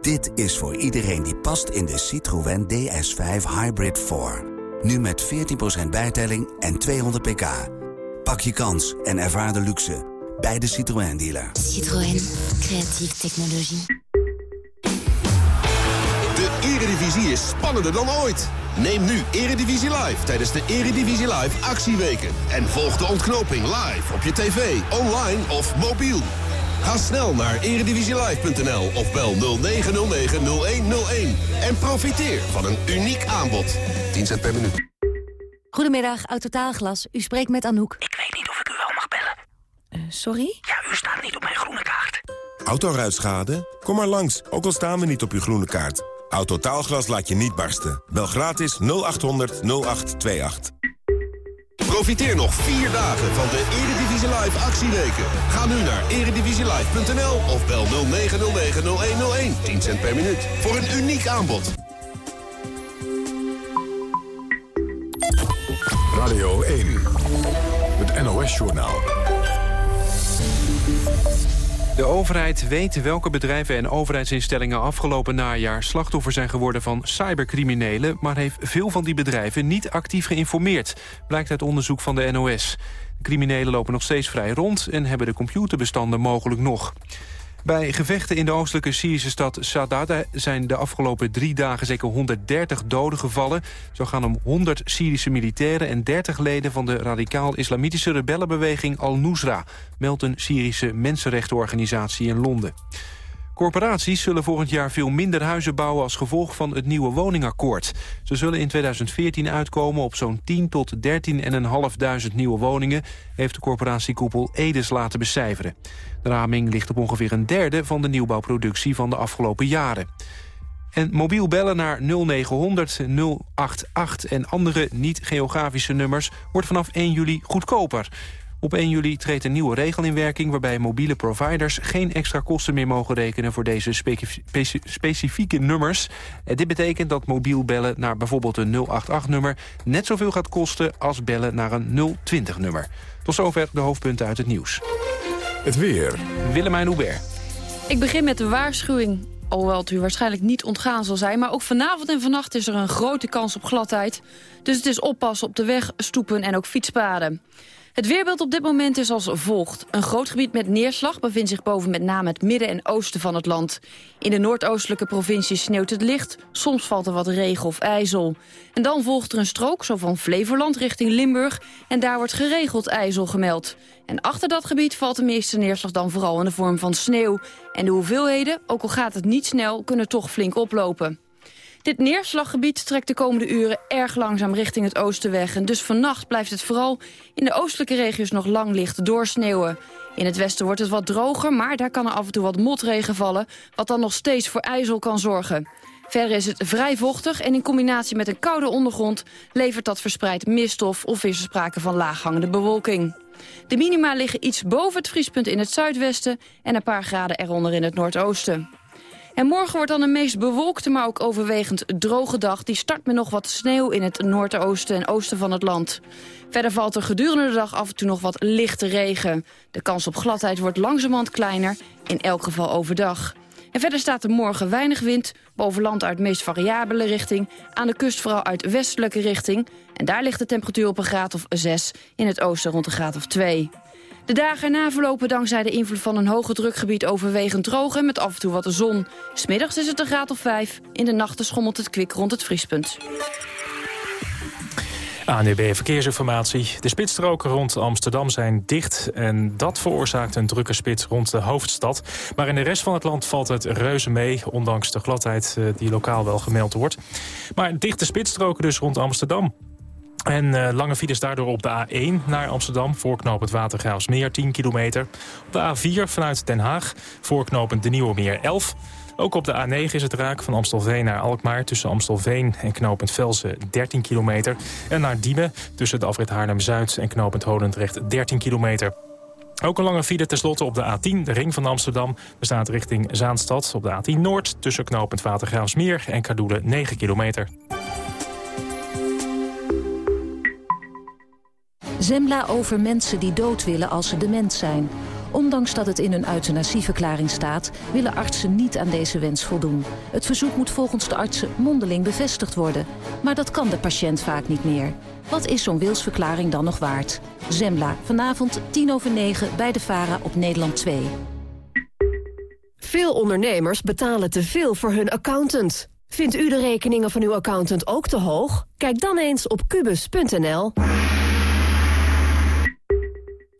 Dit is voor iedereen die past in de Citroën DS5 Hybrid 4. Nu met 14% bijtelling en 200 pk. Pak je kans en ervaar de luxe bij de Citroën dealer. Citroën, creatieve technologie. De Eredivisie is spannender dan ooit. Neem nu Eredivisie Live tijdens de Eredivisie Live actieweken. En volg de ontknoping live op je tv, online of mobiel. Ga snel naar eredivisielive.nl of bel 0909-0101. En profiteer van een uniek aanbod. 10 cent per minuut. Goedemiddag, Autotaalglas. U spreekt met Anouk. Ik weet niet of ik u wel mag bellen. sorry? Ja, u staat niet op mijn groene kaart. Autoruitschade? Kom maar langs, ook al staan we niet op uw groene kaart. Autotaalglas laat je niet barsten. Bel gratis 0800 0828. Profiteer nog vier dagen van de Eredivisie Live actieweken. Ga nu naar eredivisielive.nl of bel 0909-0101. 10 cent per minuut. Voor een uniek aanbod. Radio 1. Het NOS-journaal. De overheid weet welke bedrijven en overheidsinstellingen afgelopen najaar slachtoffer zijn geworden van cybercriminelen, maar heeft veel van die bedrijven niet actief geïnformeerd, blijkt uit onderzoek van de NOS. De criminelen lopen nog steeds vrij rond en hebben de computerbestanden mogelijk nog. Bij gevechten in de oostelijke Syrische stad Sadada zijn de afgelopen drie dagen zeker 130 doden gevallen. Zo gaan om 100 Syrische militairen en 30 leden van de radicaal-islamitische rebellenbeweging Al-Nusra, meldt een Syrische mensenrechtenorganisatie in Londen. Corporaties zullen volgend jaar veel minder huizen bouwen als gevolg van het nieuwe woningakkoord. Ze zullen in 2014 uitkomen op zo'n 10 tot 13.500 nieuwe woningen, heeft de corporatiekoepel Edes laten becijferen. De raming ligt op ongeveer een derde van de nieuwbouwproductie van de afgelopen jaren. En mobiel bellen naar 0900 088 en andere niet-geografische nummers wordt vanaf 1 juli goedkoper. Op 1 juli treedt een nieuwe regel in werking... waarbij mobiele providers geen extra kosten meer mogen rekenen... voor deze specifieke nummers. En dit betekent dat mobiel bellen naar bijvoorbeeld een 088-nummer... net zoveel gaat kosten als bellen naar een 020-nummer. Tot zover de hoofdpunten uit het nieuws. Het weer. Willemijn Hubert. Ik begin met de waarschuwing. Alhoewel het u waarschijnlijk niet ontgaan zal zijn. Maar ook vanavond en vannacht is er een grote kans op gladheid. Dus het is oppassen op de weg, stoepen en ook fietspaden. Het weerbeeld op dit moment is als volgt. Een groot gebied met neerslag bevindt zich boven met name het midden en oosten van het land. In de noordoostelijke provincies sneeuwt het licht, soms valt er wat regen of ijzel. En dan volgt er een strook, zo van Flevoland richting Limburg, en daar wordt geregeld ijzel gemeld. En achter dat gebied valt de meeste neerslag dan vooral in de vorm van sneeuw. En de hoeveelheden, ook al gaat het niet snel, kunnen toch flink oplopen. Dit neerslaggebied trekt de komende uren erg langzaam richting het oosten weg. En dus vannacht blijft het vooral in de oostelijke regio's nog lang licht doorsneeuwen. In het westen wordt het wat droger, maar daar kan er af en toe wat motregen vallen... wat dan nog steeds voor ijzel kan zorgen. Verder is het vrij vochtig en in combinatie met een koude ondergrond... levert dat verspreid miststof of is er sprake van laaghangende bewolking. De minima liggen iets boven het vriespunt in het zuidwesten... en een paar graden eronder in het noordoosten. En morgen wordt dan een meest bewolkte, maar ook overwegend droge dag. Die start met nog wat sneeuw in het noordoosten en oosten van het land. Verder valt er gedurende de dag af en toe nog wat lichte regen. De kans op gladheid wordt langzamerhand kleiner, in elk geval overdag. En verder staat er morgen weinig wind, boven land uit meest variabele richting... aan de kust vooral uit westelijke richting. En daar ligt de temperatuur op een graad of 6, in het oosten rond een graad of 2. De dagen erna verlopen dankzij de invloed van een hoge drukgebied overwegend droog en met af en toe wat de zon. Smiddags is het een graad of 5. In de nachten schommelt het kwik rond het vriespunt. ANDB Verkeersinformatie. De spitsstroken rond Amsterdam zijn dicht en dat veroorzaakt een drukke spits rond de hoofdstad. Maar in de rest van het land valt het reuze mee, ondanks de gladheid eh, die lokaal wel gemeld wordt. Maar dichte spitsstroken dus rond Amsterdam. En uh, lange files daardoor op de A1 naar Amsterdam, voorknopend Watergraafsmeer 10 kilometer. Op de A4 vanuit Den Haag, voorknopend de Nieuwe Meer 11. Ook op de A9 is het raak van Amstelveen naar Alkmaar... tussen Amstelveen en knooppunt Velsen 13 kilometer. En naar Diemen tussen de afrit Haarlem-Zuid en knooppunt Holendrecht 13 kilometer. Ook een lange file tenslotte op de A10, de ring van Amsterdam... bestaat richting Zaanstad op de A10 Noord... tussen knooppunt Watergraafsmeer en Kadoelen 9 kilometer. Zembla over mensen die dood willen als ze dement zijn. Ondanks dat het in hun euthanasieverklaring staat... willen artsen niet aan deze wens voldoen. Het verzoek moet volgens de artsen mondeling bevestigd worden. Maar dat kan de patiënt vaak niet meer. Wat is zo'n wilsverklaring dan nog waard? Zembla, vanavond 10 over 9 bij de VARA op Nederland 2. Veel ondernemers betalen te veel voor hun accountant. Vindt u de rekeningen van uw accountant ook te hoog? Kijk dan eens op kubus.nl.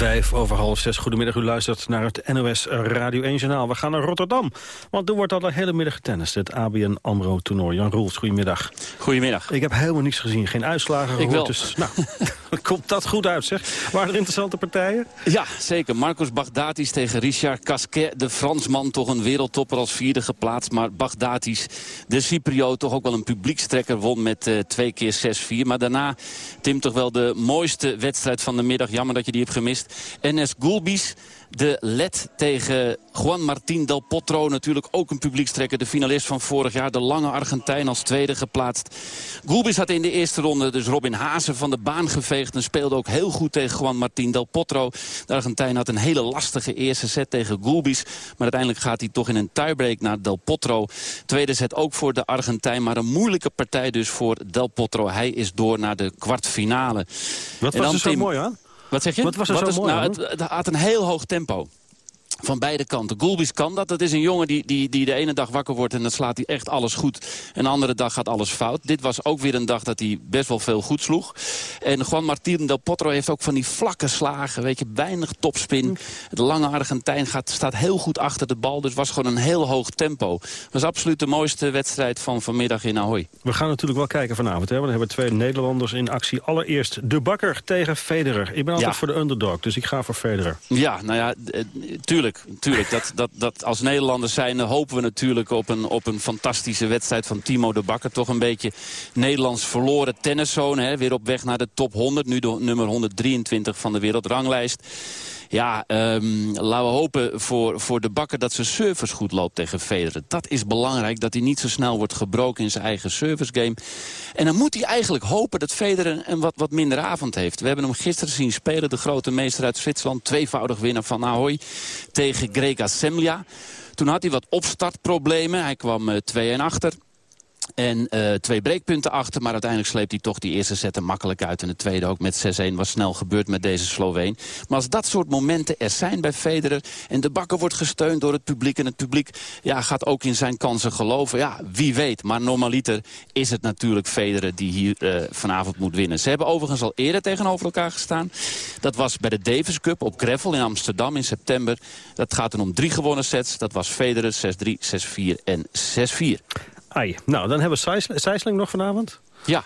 Vijf over half zes. Goedemiddag, u luistert naar het NOS Radio 1 Journaal. We gaan naar Rotterdam, want er wordt al de hele middag getennist. Het ABN AMRO-toernooi. Jan Roels, goedemiddag. Goedemiddag. Ik heb helemaal niets gezien, geen uitslagen gehoord. Ik wel. Dus, nou, komt dat goed uit, zeg. Waren er interessante partijen? Ja, zeker. Marcos Baghdatis tegen Richard Casquet. De Fransman, toch een wereldtopper als vierde geplaatst. Maar Baghdatis, de Cypriot, toch ook wel een publiekstrekker... won met uh, twee keer 6-4. Maar daarna, Tim, toch wel de mooiste wedstrijd van de middag. Jammer dat je die hebt gemist. NS Gulbis, de led tegen Juan Martín del Potro. Natuurlijk ook een publiekstrekker. De finalist van vorig jaar. De lange Argentijn als tweede geplaatst. Gulbis had in de eerste ronde dus Robin Hazen van de baan geveegd. En speelde ook heel goed tegen Juan Martín del Potro. De Argentijn had een hele lastige eerste set tegen Gulbis. Maar uiteindelijk gaat hij toch in een tiebreak naar del Potro. Tweede set ook voor de Argentijn. Maar een moeilijke partij dus voor del Potro. Hij is door naar de kwartfinale. Wat was er zo mooi aan? Wat zeg je? Wat was er Wat zo is, mooi nou, het, het had een heel hoog tempo. Van beide kanten. Gulbis kan dat. Dat is een jongen die, die, die de ene dag wakker wordt en dan slaat hij echt alles goed. En de andere dag gaat alles fout. Dit was ook weer een dag dat hij best wel veel goed sloeg. En Juan Martín del Potro heeft ook van die vlakke slagen. Weet je, weinig topspin. De lange Argentijn gaat, staat heel goed achter de bal. Dus was gewoon een heel hoog tempo. was absoluut de mooiste wedstrijd van vanmiddag in Ahoy. We gaan natuurlijk wel kijken vanavond. Hè? Want we hebben twee Nederlanders in actie. Allereerst de Bakker tegen Federer. Ik ben altijd Ja. voor de underdog, dus ik ga voor Federer. Ja, nou ja, eh, tuurlijk. tuurlijk. Dat, dat, dat als Nederlanders zijn hopen we natuurlijk op een, op een fantastische wedstrijd van Timo de Bakker. Toch een beetje Nederlands verloren tenniszoon. Hè? Weer op weg naar de top 100. Nu de nummer 123 van de wereldranglijst. Ja, ehm, laten we hopen voor, voor de bakker dat zijn service goed loopt tegen Federer. Dat is belangrijk, dat hij niet zo snel wordt gebroken in zijn eigen service game. En dan moet hij eigenlijk hopen dat Federer een wat, wat minder avond heeft. We hebben hem gisteren zien spelen, de grote meester uit Zwitserland. Tweevoudig winnaar van Ahoy tegen Grega Semlia. Toen had hij wat opstartproblemen. Hij kwam eh, 2-1 achter. En eh, twee breekpunten achter, maar uiteindelijk sleept hij toch die eerste set er makkelijk uit. En de tweede ook met 6-1 was snel gebeurd met deze Sloveen. Maar als dat soort momenten er zijn bij Federer... en de bakker wordt gesteund door het publiek... en het publiek ja, gaat ook in zijn kansen geloven, ja, wie weet. Maar normaliter is het natuurlijk Federer die hier eh, vanavond moet winnen. Ze hebben overigens al eerder tegenover elkaar gestaan. Dat was bij de Davis Cup op Greffel in Amsterdam in september. Dat gaat dan om drie gewonnen sets. Dat was Federer 6-3, 6-4 en 6-4. Ai. Nou, dan hebben we Sijsling, nog vanavond. Ja,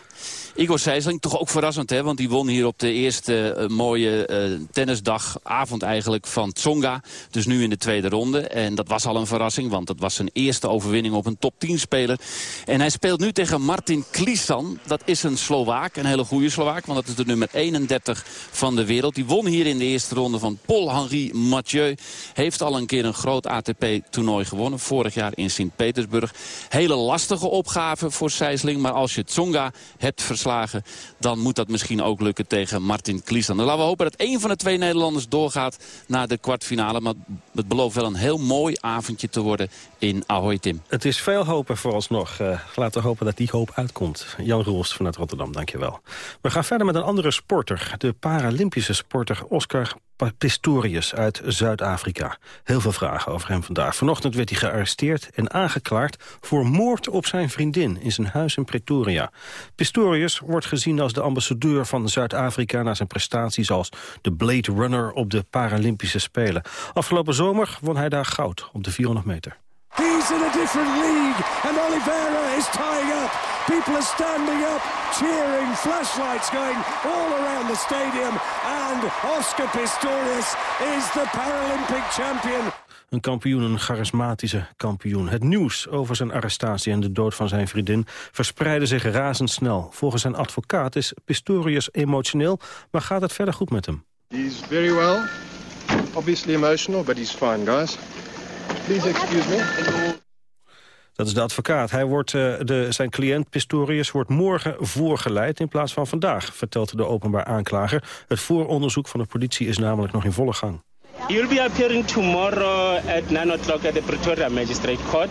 Igor Sijsling, toch ook verrassend, hè? Want die won hier op de eerste eh, mooie eh, tennisdag, avond eigenlijk, van Tsonga. Dus nu in de tweede ronde. En dat was al een verrassing, want dat was zijn eerste overwinning op een top 10 speler. En hij speelt nu tegen Martin Klisan. Dat is een Slovaak, een hele goede Slovaak, want dat is de nummer 31 van de wereld. Die won hier in de eerste ronde van Paul-Henri Mathieu. Heeft al een keer een groot ATP-toernooi gewonnen, vorig jaar in Sint-Petersburg. Hele lastige opgave voor Sijsling, maar als je Tsonga hebt dan moet dat misschien ook lukken tegen Martin Kliesland. Dan laten we hopen dat één van de twee Nederlanders doorgaat naar de kwartfinale. Maar het belooft wel een heel mooi avondje te worden in Ahoy, Tim. Het is veel hopen vooralsnog. Uh, laten we hopen dat die hoop uitkomt. Jan Roels vanuit Rotterdam, dankjewel. We gaan verder met een andere sporter. De Paralympische sporter Oscar Pistorius uit Zuid-Afrika. Heel veel vragen over hem vandaag. Vanochtend werd hij gearresteerd en aangeklaard... voor moord op zijn vriendin in zijn huis in Pretoria. Pistorius wordt gezien als de ambassadeur van Zuid-Afrika... naar zijn prestaties als de Blade Runner op de Paralympische Spelen. Afgelopen zomer won hij daar goud op de 400 meter. He's in a different league, and Oliveira is tying up. People are standing up, cheering, flashlights going all around the stadium. And Oscar Pistorius is the Paralympic champion. Een kampioen, een charismatische kampioen. Het nieuws over zijn arrestatie en de dood van zijn vriendin verspreidde zich razendsnel. Volgens zijn advocaat is Pistorius emotioneel, maar gaat het verder goed met hem? He's very well, obviously emotional, but he's fine, guys. Please excuse me. Dat is de advocaat. Hij wordt, uh, de, zijn cliënt Pistorius wordt morgen voorgeleid in plaats van vandaag, vertelt de openbaar aanklager. Het vooronderzoek van de politie is namelijk nog in volle gang. You'll be appearing tomorrow at 9 o'clock at the Pretoria Magistrate Court.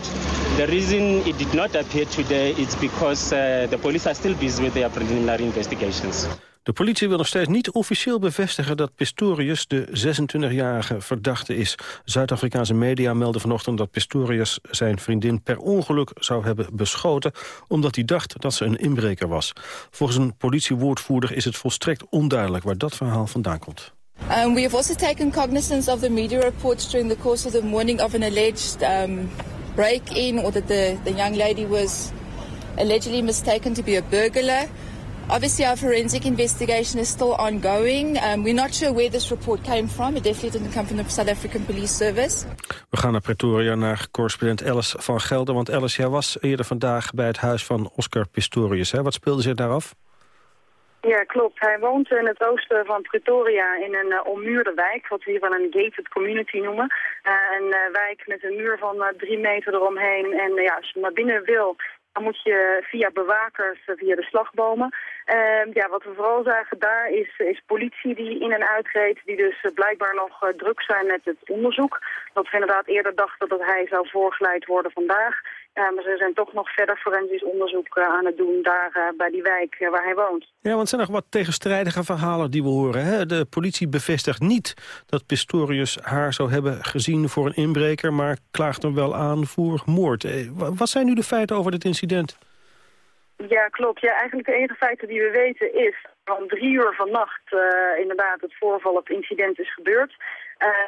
The reason it did not appear today is because uh, the police are still busy with their preliminary investigations. De politie wil nog steeds niet officieel bevestigen dat Pistorius de 26-jarige verdachte is. Zuid-Afrikaanse media melden vanochtend dat Pistorius zijn vriendin per ongeluk zou hebben beschoten, omdat hij dacht dat ze een inbreker was. Volgens een politiewoordvoerder is het volstrekt onduidelijk waar dat verhaal vandaan komt. Um, we have also taken cognizance of the media reports during the course of the morning of an alleged um, break-in or that the, the young lady was allegedly mistaken to be a burglar. Obviously, our forensic investigation is still ongoing. Um, we're not sure where this report came from. It definitely didn't come from the South African Police Service. We gaan naar Pretoria, naar correspondent Alice van Gelder. Want Alice, jij was eerder vandaag bij het huis van Oscar Pistorius. Hè? Wat speelde zich daar af? Ja, klopt. Hij woont in het oosten van Pretoria in een uh, ommuurde wijk, wat we hier wel een gated community noemen. Uh, een uh, wijk met een muur van drie meter eromheen. En ja, als je naar binnen wil, dan moet je via bewakers, via de slagbomen. Uh, ja, wat we vooral zagen daar is, is politie die in en uitreed, die dus blijkbaar nog druk zijn met het onderzoek. Dat we inderdaad eerder dachten dat hij zou voorgeleid worden vandaag. Ja, maar ze zijn toch nog verder forensisch onderzoek uh, aan het doen daar uh, bij die wijk uh, waar hij woont. Ja, want er zijn nog wat tegenstrijdige verhalen die we horen. Hè? De politie bevestigt niet dat Pistorius haar zou hebben gezien voor een inbreker... maar klaagt hem wel aan voor moord. wat zijn nu de feiten over dit incident? Ja, klopt. Ja, eigenlijk de enige feiten die we weten is... om drie uur vannacht inderdaad het voorval, het incident is gebeurd...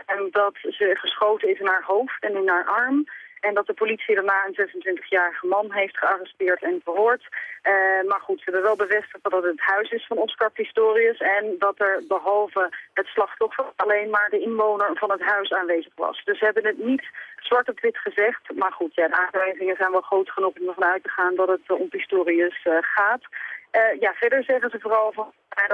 en dat ze geschoten is in haar hoofd en in haar arm... En dat de politie daarna een 26-jarige man heeft gearresteerd en verhoord. Uh, maar goed, ze hebben wel bevestigd dat het het huis is van Oscar Pistorius... en dat er behalve het slachtoffer alleen maar de inwoner van het huis aanwezig was. Dus ze hebben het niet zwart op wit gezegd. Maar goed, ja, de aanwijzingen zijn wel groot genoeg om ervan uit te gaan dat het uh, om Pistorius uh, gaat. ja, verder zeggen ze vooral van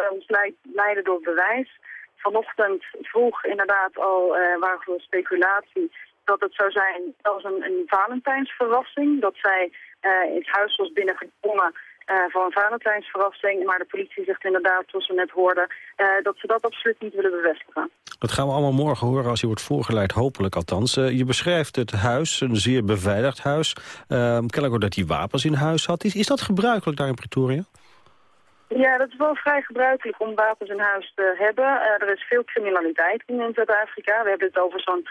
ons leiden door bewijs. Vanochtend vroeg inderdaad al waren we speculatie dat het zou zijn als een, een Valentijnsverrassing. Dat zij uh, het huis was binnengedrongen uh, voor een Valentijnsverrassing. Maar de politie zegt inderdaad, zoals we net hoorden, uh, dat ze dat absoluut niet willen bevestigen. Dat gaan we allemaal morgen horen als je wordt voorgeleid, hopelijk althans. je beschrijft het huis, een zeer beveiligd huis. kennelijk ook dat hij wapens in huis had. Is, is dat gebruikelijk daar in Pretoria? Ja, dat is wel vrij gebruikelijk om wapens in huis te hebben. Uh, er is veel criminaliteit in Zuid-Afrika. We hebben het over zo'n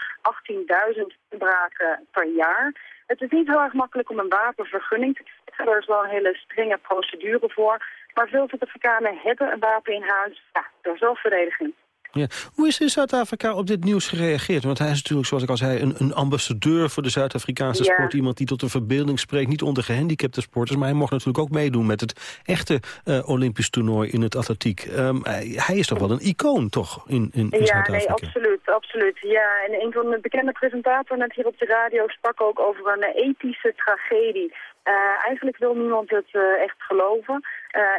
18.000 inbraken per jaar. Het is niet heel erg makkelijk om een wapenvergunning te krijgen. Er is wel een hele strenge procedure voor. Maar veel Zuid-Afrikanen hebben een wapen in huis ja, door zelfverdediging. Ja. Hoe is in Zuid-Afrika op dit nieuws gereageerd? Want hij is natuurlijk, zoals ik al zei, een, een ambassadeur voor de Zuid-Afrikaanse sport. Iemand die tot de verbeelding spreekt, niet onder gehandicapte sporters. Maar hij mocht natuurlijk ook meedoen met het echte uh, Olympisch toernooi in het atletiek. Um, hij, hij, is toch wel een icoon, toch, in, in, in ja, nee, absoluut, absoluut. Ja, en een van de bekende presentatoren net hier op de radio sprak ook over een ethische tragedie. Uh, eigenlijk wil niemand het uh, echt geloven.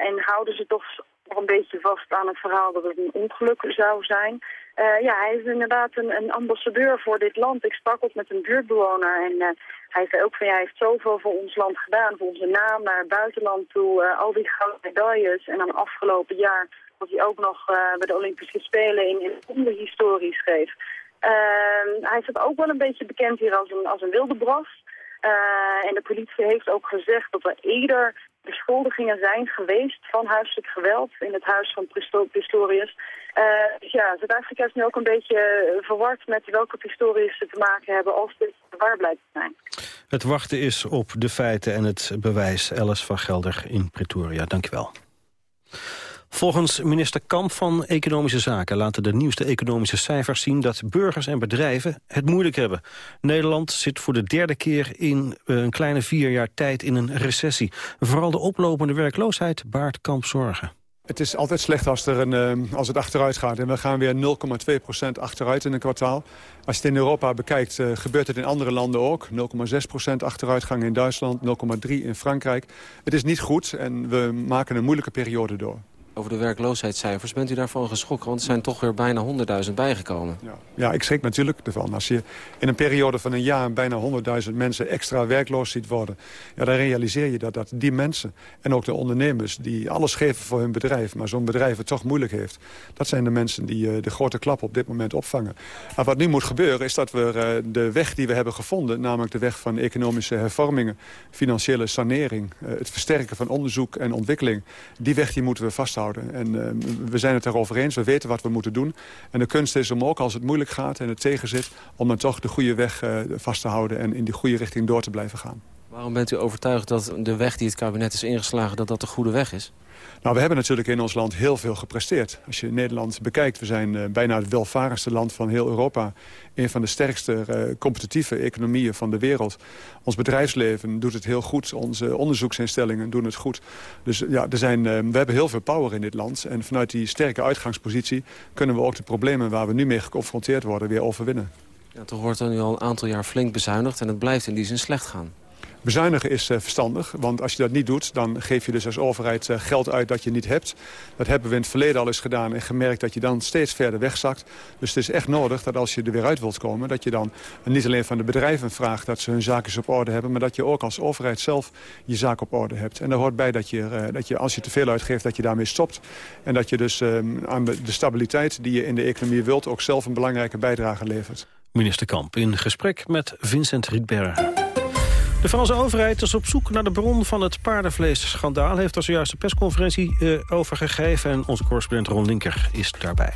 en houden ze toch nog een beetje vast aan het verhaal dat het een ongeluk zou zijn. Uh, ja, hij is inderdaad een, een, ambassadeur voor dit land. Ik sprak ook met een buurtbewoner en uh, hij zei ook van ja, hij heeft zoveel voor ons land gedaan, voor onze naam naar het buitenland toe, uh, al die gouden medailles. En dan afgelopen jaar dat hij ook nog bij de Olympische Spelen in, in de historie schreef. Ehm, hij is ook wel een beetje bekend hier als een, als een wilde bras. en de politie heeft ook gezegd dat er eerder beschuldigingen zijn geweest van huiselijk geweld in het huis van Pistorius. Uh, dus ja, Zuid-Afrika is nu ook een beetje eh, verward met welke Pistorius ze te maken hebben als dit waar blijkt te zijn. Het wachten is op de feiten en het bewijs. Alice van Gelder in Pretoria, dankjewel. Volgens minister Kamp van Economische Zaken laten de nieuwste economische cijfers zien dat burgers en bedrijven het moeilijk hebben. Nederland zit voor de derde keer in eh, een kleine vier jaar tijd in een recessie. Vooral de oplopende werkloosheid baart Kamp zorgen. Het is altijd slecht als, er een, eh, als het achteruit gaat. En we gaan weer 0,2% achteruit in een kwartaal. Als je het in Europa bekijkt, uh, gebeurt het in andere landen ook. 0,6% achteruitgang in Duitsland, 0,3 in Frankrijk. Het is niet goed en we maken een moeilijke periode door over de werkloosheidscijfers. Bent u daarvan geschrokken? Want er zijn toch weer bijna 100.000 bijgekomen. Ja. ja, ik schrik natuurlijk ervan. Als je in een periode van een jaar bijna 100.000 mensen extra werkloos ziet worden... Ja, dan realiseer je dat, dat die mensen en ook de ondernemers... die alles geven voor hun bedrijf, maar zo'n bedrijf het toch moeilijk heeft... dat zijn de mensen die uh, de grote klap op dit moment opvangen. En wat nu moet gebeuren is dat we uh, de weg die we hebben gevonden... namelijk de weg van economische hervormingen, financiële sanering... Uh, het versterken van onderzoek en ontwikkeling... die weg die moeten we vasthouden En uh, we zijn het erover eens, we weten wat we moeten doen. En de kunst is om ook als het moeilijk gaat en het tegenzit... om dan toch de goede weg uh, vast te houden en in die goede richting door te blijven gaan. Waarom bent u overtuigd dat de weg die het kabinet is ingeslagen... dat dat de goede weg is? Nou, we hebben natuurlijk in ons land heel veel gepresteerd. Als je Nederland bekijkt, we zijn uh, bijna het welvarendste land van heel Europa. Een van de sterkste uh, competitieve economieën van de wereld. Ons bedrijfsleven doet het heel goed. Onze onderzoeksinstellingen doen het goed. Dus ja, er zijn, uh, we hebben heel veel power in dit land. En vanuit die sterke uitgangspositie kunnen we ook de problemen waar we nu mee geconfronteerd worden weer overwinnen. Ja, toch wordt er nu al een aantal jaar flink bezuinigd en het blijft in die zin slecht gaan. Bezuinigen is uh, verstandig, want als je dat niet doet... dan geef je dus als overheid uh, geld uit dat je niet hebt. Dat hebben we in het verleden al eens gedaan en gemerkt dat je dan steeds verder wegzakt. Dus het is echt nodig dat als je er weer uit wilt komen... dat je dan niet alleen van de bedrijven vraagt dat ze hun zaken op orde hebben... maar dat je ook als overheid zelf je zaak op orde hebt. En daar hoort bij dat je, uh, dat je als je te veel uitgeeft, dat je daarmee stopt. En dat je dus ehm, aan de stabiliteit die je in de economie wilt... ook zelf een belangrijke bijdrage levert. Minister Kamp in gesprek met Vincent Rietbergen. De Franse overheid is op zoek naar de bron van het paardenvleesschandaal... heeft er zojuist een persconferentie uh, over gegeven... en onze correspondent Ron Linker is daarbij.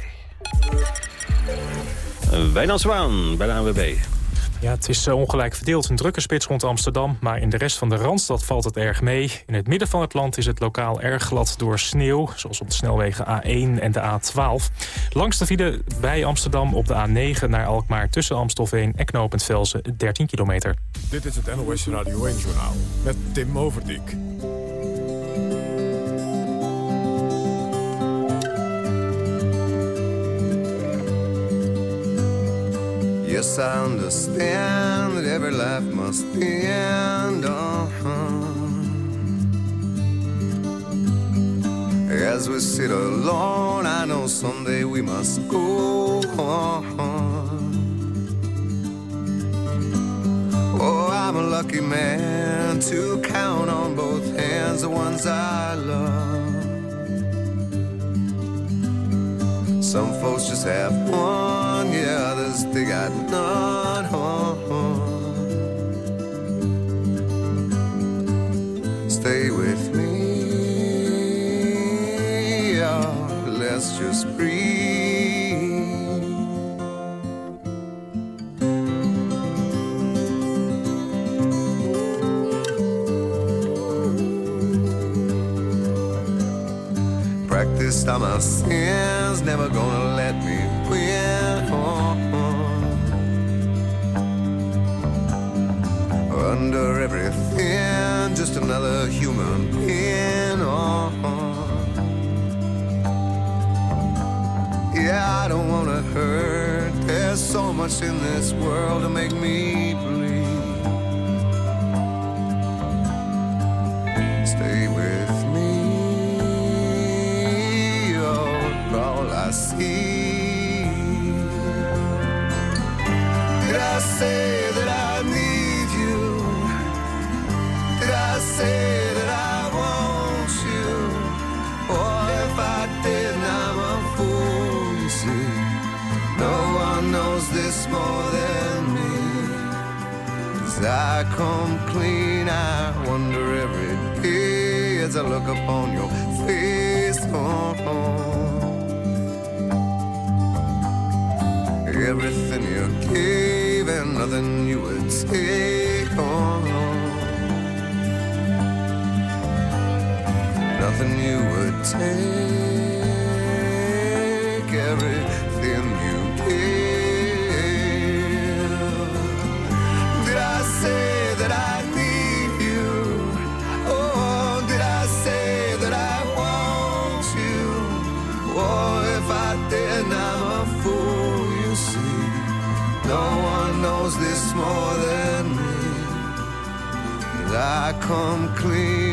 Wijnand Zwaan bij de ANWB. Ja, het is ongelijk verdeeld. Een drukke spits rond Amsterdam, maar in de rest van de Randstad valt het erg mee. In het midden van het land is het lokaal erg glad door sneeuw, zoals op de snelwegen A1 en de A12. Langs de file bij Amsterdam op de A9 naar Alkmaar tussen Amstelveen en Knopend Velzen 13 kilometer. Dit is het NOS Radio 1-journaal met Tim Overdijk. Yes, I understand that every life must end. Uh-huh. As we sit alone, I know someday we must go on. Oh, I'm a lucky man to count on both hands the ones I love. Some folks just have one, yeah, others they got none. Stay with me, oh, let's just take. Everything you gave. Did I say that I need you? Oh, did I say that I want you? Oh, if I did, I'm a fool, you see. No one knows this more than me. I come cleaner.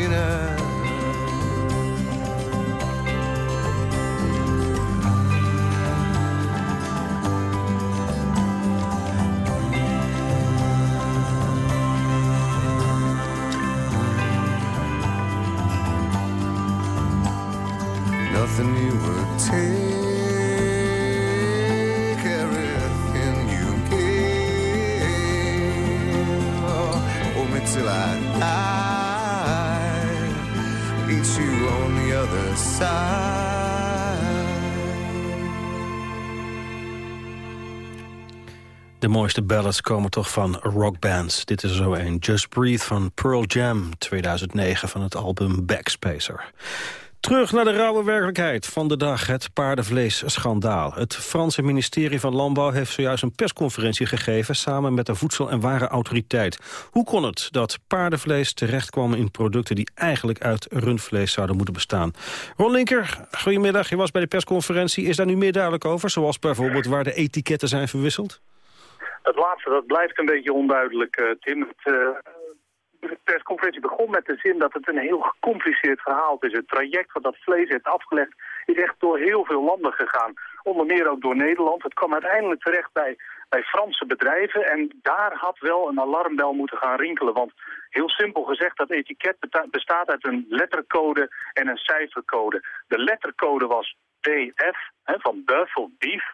De mooiste ballads komen toch van rockbands. Dit is zo een. Just Breathe van Pearl Jam 2009 van het album Backspacer. Terug naar de rauwe werkelijkheid van de dag, het paardenvleesschandaal. Het Franse ministerie van Landbouw heeft zojuist een persconferentie gegeven... samen met de Voedsel- en Warenautoriteit. Hoe kon het dat paardenvlees terechtkwam in producten... die eigenlijk uit rundvlees zouden moeten bestaan? Ron Linker, goedemiddag. Je was bij de persconferentie. Is daar nu meer duidelijk over? Zoals bijvoorbeeld waar de etiketten zijn verwisseld? Het laatste, dat blijft een beetje onduidelijk, uh, Tim. Het, uh, de persconferentie begon met de zin dat het een heel gecompliceerd verhaal is. Het traject wat dat vlees heeft afgelegd is echt door heel veel landen gegaan. Onder meer ook door Nederland. Het kwam uiteindelijk terecht bij, bij Franse bedrijven. En daar had wel een alarmbel moeten gaan rinkelen. Want heel simpel gezegd, dat etiket bestaat uit een lettercode en een cijfercode. De lettercode was BF, hè, van buffel beef.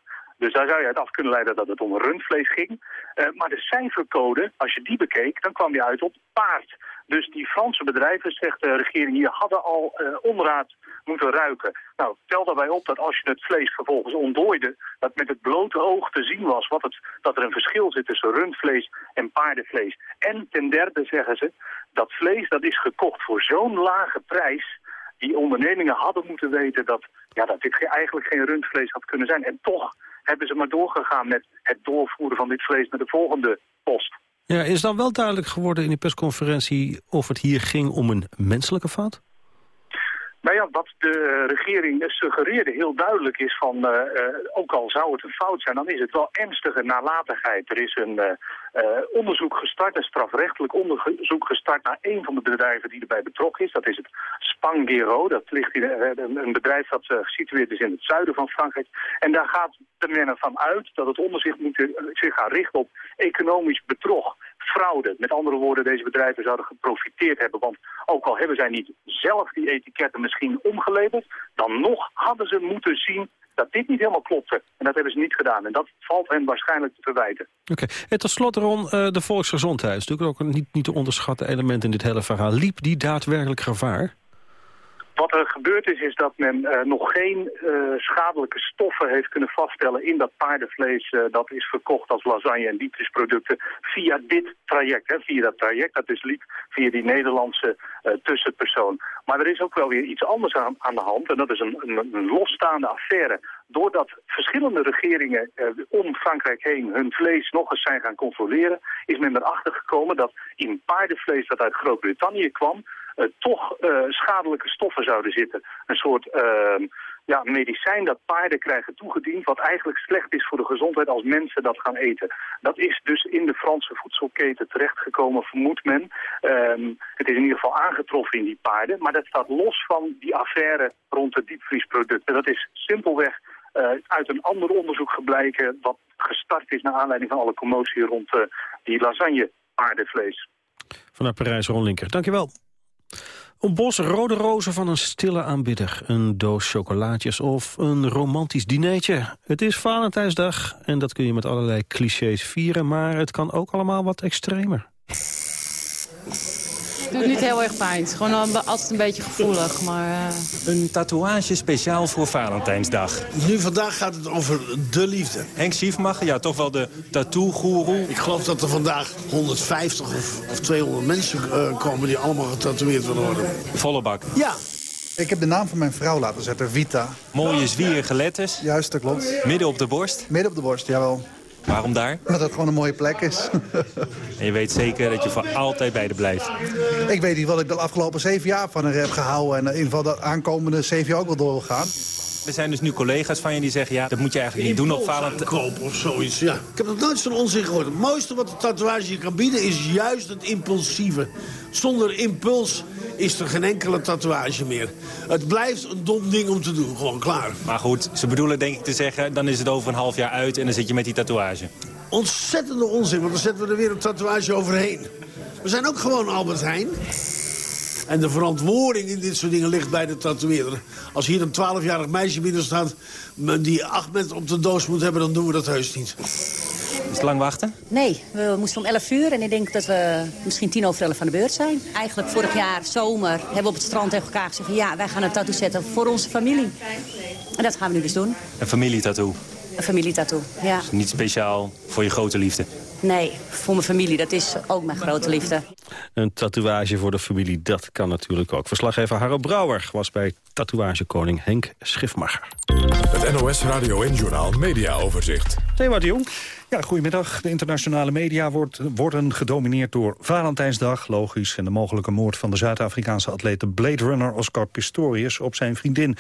Dus daar zou je uit af kunnen leiden dat het om rundvlees ging. Uh, maar de cijfercode, als je die bekeek, dan kwam je uit op paard. Dus die Franse bedrijven, zegt de regering hier, hadden al uh, onraad moeten ruiken. Nou, tel daarbij op dat als je het vlees vervolgens ontdooide... dat met het blote oog te zien was wat het, dat er een verschil zit tussen rundvlees en paardenvlees. En ten derde zeggen ze, dat vlees dat is gekocht voor zo'n lage prijs die ondernemingen hadden moeten weten dat, ja, dat dit eigenlijk geen rundvlees had kunnen zijn. En toch hebben ze maar doorgegaan met het doorvoeren van dit vlees naar de volgende post. Ja, is dan wel duidelijk geworden in die persconferentie of het hier ging om een menselijke fout? Nou ja, wat de regering suggereerde heel duidelijk is van, uh, uh, ook al zou het een fout zijn, dan is het wel ernstige nalatigheid. Er is een uh, onderzoek gestart, een strafrechtelijk onderzoek gestart naar een van de bedrijven die erbij betrokken is. Dat is het Spangero, dat ligt in een bedrijf dat gesitueerd is in het zuiden van Frankrijk. En daar gaat men ervan uit dat het onderzoek moet zich gaan richten op economisch bedrog fraude. Met andere woorden, deze bedrijven zouden geprofiteerd hebben. Want ook al hebben zij niet zelf die etiketten misschien omgelabeld... dan nog hadden ze moeten zien dat dit niet helemaal klopte. En dat hebben ze niet gedaan. En dat valt hen waarschijnlijk te verwijten. Oké. En tot slot, Ron, uh, de volksgezondheid. is natuurlijk ook een niet, niet te onderschatten element in dit hele verhaal. Liep die daadwerkelijk gevaar? Wat er gebeurd is, is dat men uh, nog geen uh, schadelijke stoffen heeft kunnen vaststellen in dat paardenvlees uh, dat is verkocht als lasagne en diepvriesproducten via dit traject. Hè, via dat traject dat dus liep via die Nederlandse tussenpersoon. Maar er is ook wel weer iets anders aan, aan de hand en dat is een, een, een losstaande affaire. Doordat verschillende regeringen om Frankrijk heen hun vlees nog eens zijn gaan controleren, is men erachter gekomen dat in paardenvlees dat uit Groot-Brittannië kwam, toch uh, schadelijke stoffen zouden zitten. Een soort uh, ja, medicijn dat paarden krijgen toegediend... wat eigenlijk slecht is voor de gezondheid als mensen dat gaan eten. Dat is dus in de Franse voedselketen terechtgekomen, vermoedt men. Um, het is in ieder geval aangetroffen in die paarden. Maar dat staat los van die affaire rond de diepvriesproducten. Dat is simpelweg uit een ander onderzoek gebleken... wat gestart is naar aanleiding van alle commotie rond die lasagne paardenvlees. Vanuit Parijs, Ron Linker. Dankjewel. Een bos rode rozen van een stille aanbidder, een doos chocolaatjes of een romantisch dinertje. Het is Valentijnsdag en dat kun je met allerlei clichés vieren, maar het kan ook allemaal wat extremer. Het doet niet heel erg pijn. Het is gewoon altijd een beetje gevoelig. Maar, uh... Een tatoeage speciaal voor Valentijnsdag. Nu vandaag gaat het over de liefde. Henk Schiefmacher, ja, toch wel de tattoo-goeroe. Ik geloof dat er vandaag 150 of, of 200 mensen uh, komen die allemaal getatoeëerd willen worden. Volle bak. Ja. Ik heb de naam van mijn vrouw laten zetten, Vita. Mooie zwierige letters. Juist, dat klopt. Midden op de borst? Midden op de borst, jawel. Waarom daar? Omdat het gewoon een mooie plek is. en je weet zeker dat je voor altijd bij de blijft? Ik weet niet wat ik de afgelopen zeven jaar van haar heb gehouden. En in ieder geval de aankomende zeven jaar ook wel door wil gaan. Er zijn dus nu collega's van je die zeggen... ja, dat moet je eigenlijk niet doen op Valentijn. kopen of zoiets, ja. Ik heb nog nooit zo'n onzin gehoord. Het mooiste wat de tatoeage je kan bieden is juist het impulsieve. Zonder impuls is er geen enkele tatoeage meer. Het blijft een dom ding om te doen, gewoon klaar. Maar goed, ze bedoelen denk ik te zeggen... dan is het over een half jaar uit en dan zit je met die tatoeage. Ontzettende onzin, want dan zetten we er weer een tatoeage overheen. We zijn ook gewoon Albert Heijn. En de verantwoording in dit soort dingen ligt bij de tatoeëerder. Als hier een 12-jarig meisje binnen staat... die mensen op de doos moet hebben, dan doen we dat heus niet. Is het lang wachten? Nee, we moesten om 11 uur en ik denk dat we misschien tien over 11 aan de beurt zijn. Eigenlijk vorig jaar, zomer, hebben we op het strand tegen elkaar gezegd... ja, wij gaan een tattoo zetten voor onze familie. En dat gaan we nu dus doen. Een familietattoo? een familietattoo, ja. Niet speciaal voor je grote liefde. Nee, voor mijn familie, dat is ook mijn grote liefde. Een tatoeage voor de familie, dat kan natuurlijk ook. Verslaggever Harro Brouwer was bij tatoeagekoning Henk Schifmacher. Het NOS Radio en Journaal Media Overzicht. Thema de Jong. Ja, goedemiddag. De internationale media wordt, worden gedomineerd door Valentijnsdag, logisch... en de mogelijke moord van de Zuid-Afrikaanse atleet Blade Runner Oscar Pistorius op zijn vriendin.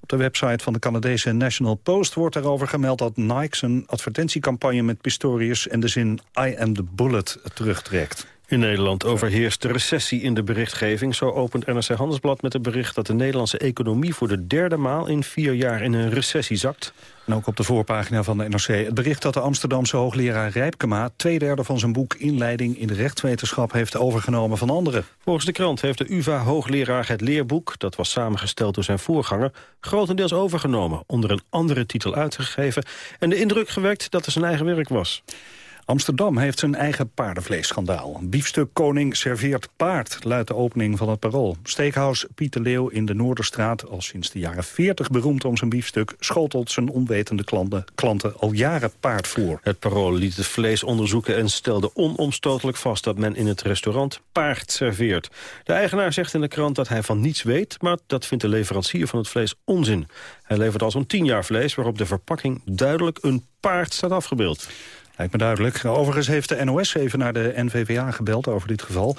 Op de website van de Canadese National Post wordt erover gemeld dat Nike zijn advertentiecampagne met Pistorius en de zin I am the bullet terugtrekt. In Nederland overheerst de recessie in de berichtgeving. Zo opent NRC Handelsblad met het bericht dat de Nederlandse economie... voor de derde maal in vier jaar in een recessie zakt. En ook op de voorpagina van de NRC het bericht dat de Amsterdamse hoogleraar Rijpkema... twee derde van zijn boek Inleiding in de rechtswetenschap heeft overgenomen van anderen. Volgens de krant heeft de UvA-hoogleraar het leerboek... dat was samengesteld door zijn voorganger, grotendeels overgenomen... onder een andere titel uitgegeven en de indruk gewekt dat het zijn eigen werk was. Amsterdam heeft zijn eigen paardenvleesschandaal. Biefstuk Koning serveert paard, luidt de opening van het parool. Steakhouse Pieter Leeuw in de Noorderstraat, al sinds de jaren 40 beroemd om zijn biefstuk... schotelt zijn onwetende klanten, klanten al jaren paard voor. Het parool liet het vlees onderzoeken en stelde onomstotelijk vast... dat men in het restaurant paard serveert. De eigenaar zegt in de krant dat hij van niets weet... maar dat vindt de leverancier van het vlees onzin. Hij levert al zo'n 10 jaar vlees waarop de verpakking duidelijk een paard staat afgebeeld. Lijkt me duidelijk. Overigens heeft de NOS even naar de NVVA gebeld over dit geval.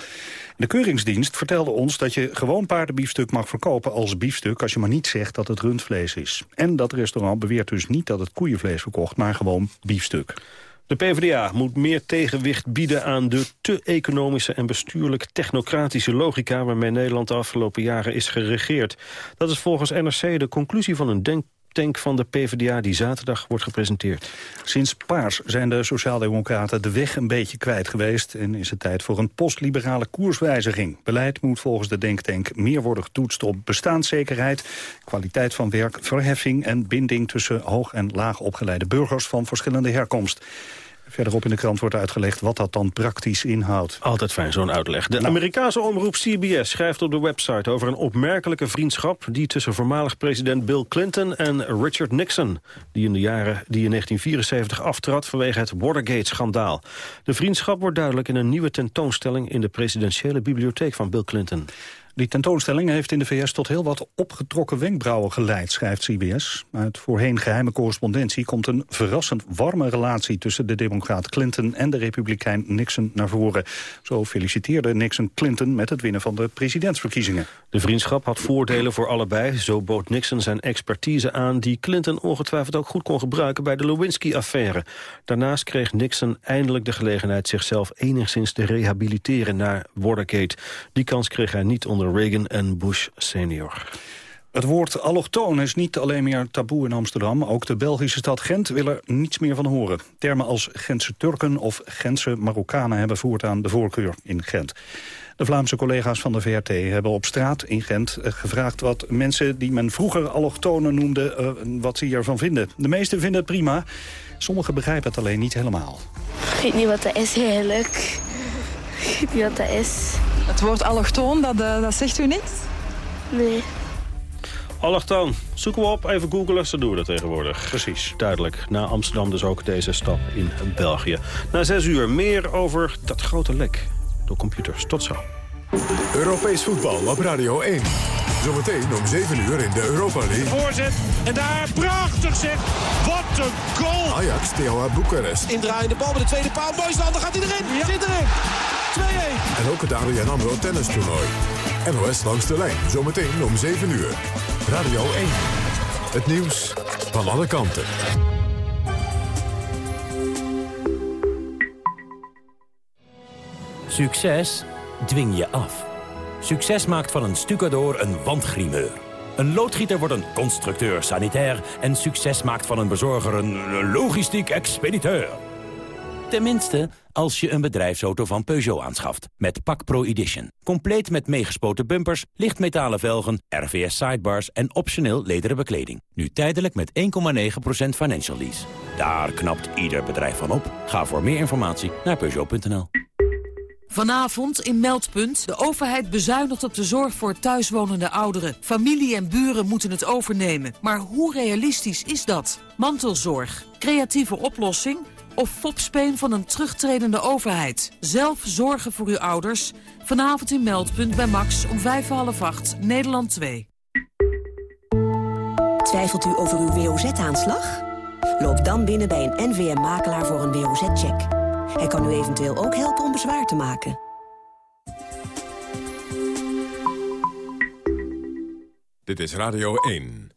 De keuringsdienst vertelde ons dat je gewoon paardenbiefstuk mag verkopen als biefstuk... als je maar niet zegt dat het rundvlees is. En dat restaurant beweert dus niet dat het koeienvlees verkocht, maar gewoon biefstuk. De PvdA moet meer tegenwicht bieden aan de te economische en bestuurlijk technocratische logica waarmee Nederland de afgelopen jaren is geregeerd. Dat is volgens NRC de conclusie van een denk tank van de PvdA die zaterdag wordt gepresenteerd. Sinds paars zijn de Sociaaldemocraten de weg een beetje kwijt geweest... en is het tijd voor een postliberale koerswijziging. Beleid moet volgens de denktank meer worden getoetst op bestaanszekerheid... kwaliteit van werk, verheffing en binding tussen hoog- en laag opgeleide burgers van verschillende herkomst. Verderop in de krant wordt uitgelegd wat dat dan praktisch inhoudt. Altijd fijn, zo'n uitleg. De Amerikaanse omroep CBS schrijft op de website over een opmerkelijke vriendschap... die tussen voormalig president Bill Clinton en Richard Nixon... die in de jaren die in 1974 aftrad vanwege het Watergate-schandaal. De vriendschap wordt duidelijk in een nieuwe tentoonstelling... in de presidentiële bibliotheek van Bill Clinton. Die tentoonstelling heeft in de VS tot heel wat opgetrokken wenkbrauwen geleid, schrijft CBS. Uit voorheen geheime correspondentie komt een verrassend warme relatie tussen de democraat Clinton en de republikein Nixon naar voren. Zo feliciteerde Nixon Clinton met het winnen van de presidentsverkiezingen. De vriendschap had voordelen voor allebei. Zo bood Nixon zijn expertise aan die Clinton ongetwijfeld ook goed kon gebruiken bij de Lewinsky-affaire. Daarnaast kreeg Nixon eindelijk de gelegenheid zichzelf enigszins te rehabiliteren na Watergate. Die kans kreeg hij niet onder Reagan en Bush senior. Het woord allochtoon is niet alleen meer taboe in Amsterdam. Ook de Belgische stad Gent wil er niets meer van horen. Termen als Gentse Turken of Gentse Marokkanen hebben voortaan de voorkeur in Gent. De Vlaamse collega's van de VRT hebben op straat in Gent eh, gevraagd... wat mensen die men vroeger allochtonen noemde, uh, wat ze hiervan vinden. De meesten vinden het prima. Sommigen begrijpen het alleen niet helemaal. Ik weet niet wat dat is eigenlijk. Ik weet niet wat dat is. Het woord allochtoon, dat, uh, dat zegt u niks? Nee. Allochtoon, zoeken we op, even googelen, zo doen we dat tegenwoordig. Precies. Duidelijk, na Amsterdam dus ook deze stap in België. Na zes uur meer over dat grote lek door computers. Tot zo. Europees voetbal op Radio 1. Zometeen om 7 uur in de Europa League. Voorzet en daar prachtig zeg. Wat een goal. Ajax, Steaua Boekarest. Indraaiende bal bij de tweede paal. Moisander gaat hij erin. Ja. Zit erin. 2-1. En ook het ABN AMRO tennis toernooi. NOS langs de lijn. Zometeen om 7 uur. Radio 1. Het nieuws van alle kanten. Succes dwing je af. Succes maakt van een stucador een wandgrimeur. Een loodgieter wordt een constructeur sanitair... en succes maakt van een bezorger een logistiek expediteur. Tenminste, als je een bedrijfsauto van Peugeot aanschaft. Met Pak Pro Edition. Compleet met meegespoten bumpers, lichtmetalen velgen, RVS sidebars... en optioneel lederen bekleding. Nu tijdelijk met 1,9% financial lease. Daar knapt ieder bedrijf van op. Ga voor meer informatie naar Peugeot.nl. Vanavond in Meldpunt. De overheid bezuinigt op de zorg voor thuiswonende ouderen. Familie en buren moeten het overnemen. Maar hoe realistisch is dat? Mantelzorg, creatieve oplossing of fopspeen van een terugtredende overheid? Zelf zorgen voor uw ouders. Vanavond in Meldpunt bij Max om vijf half acht, Nederland 2. Twijfelt u over uw WOZ-aanslag? Loop dan binnen bij een NVM-makelaar voor een WOZ-check. Hij kan u eventueel ook helpen om bezwaar te maken. Dit is Radio 1.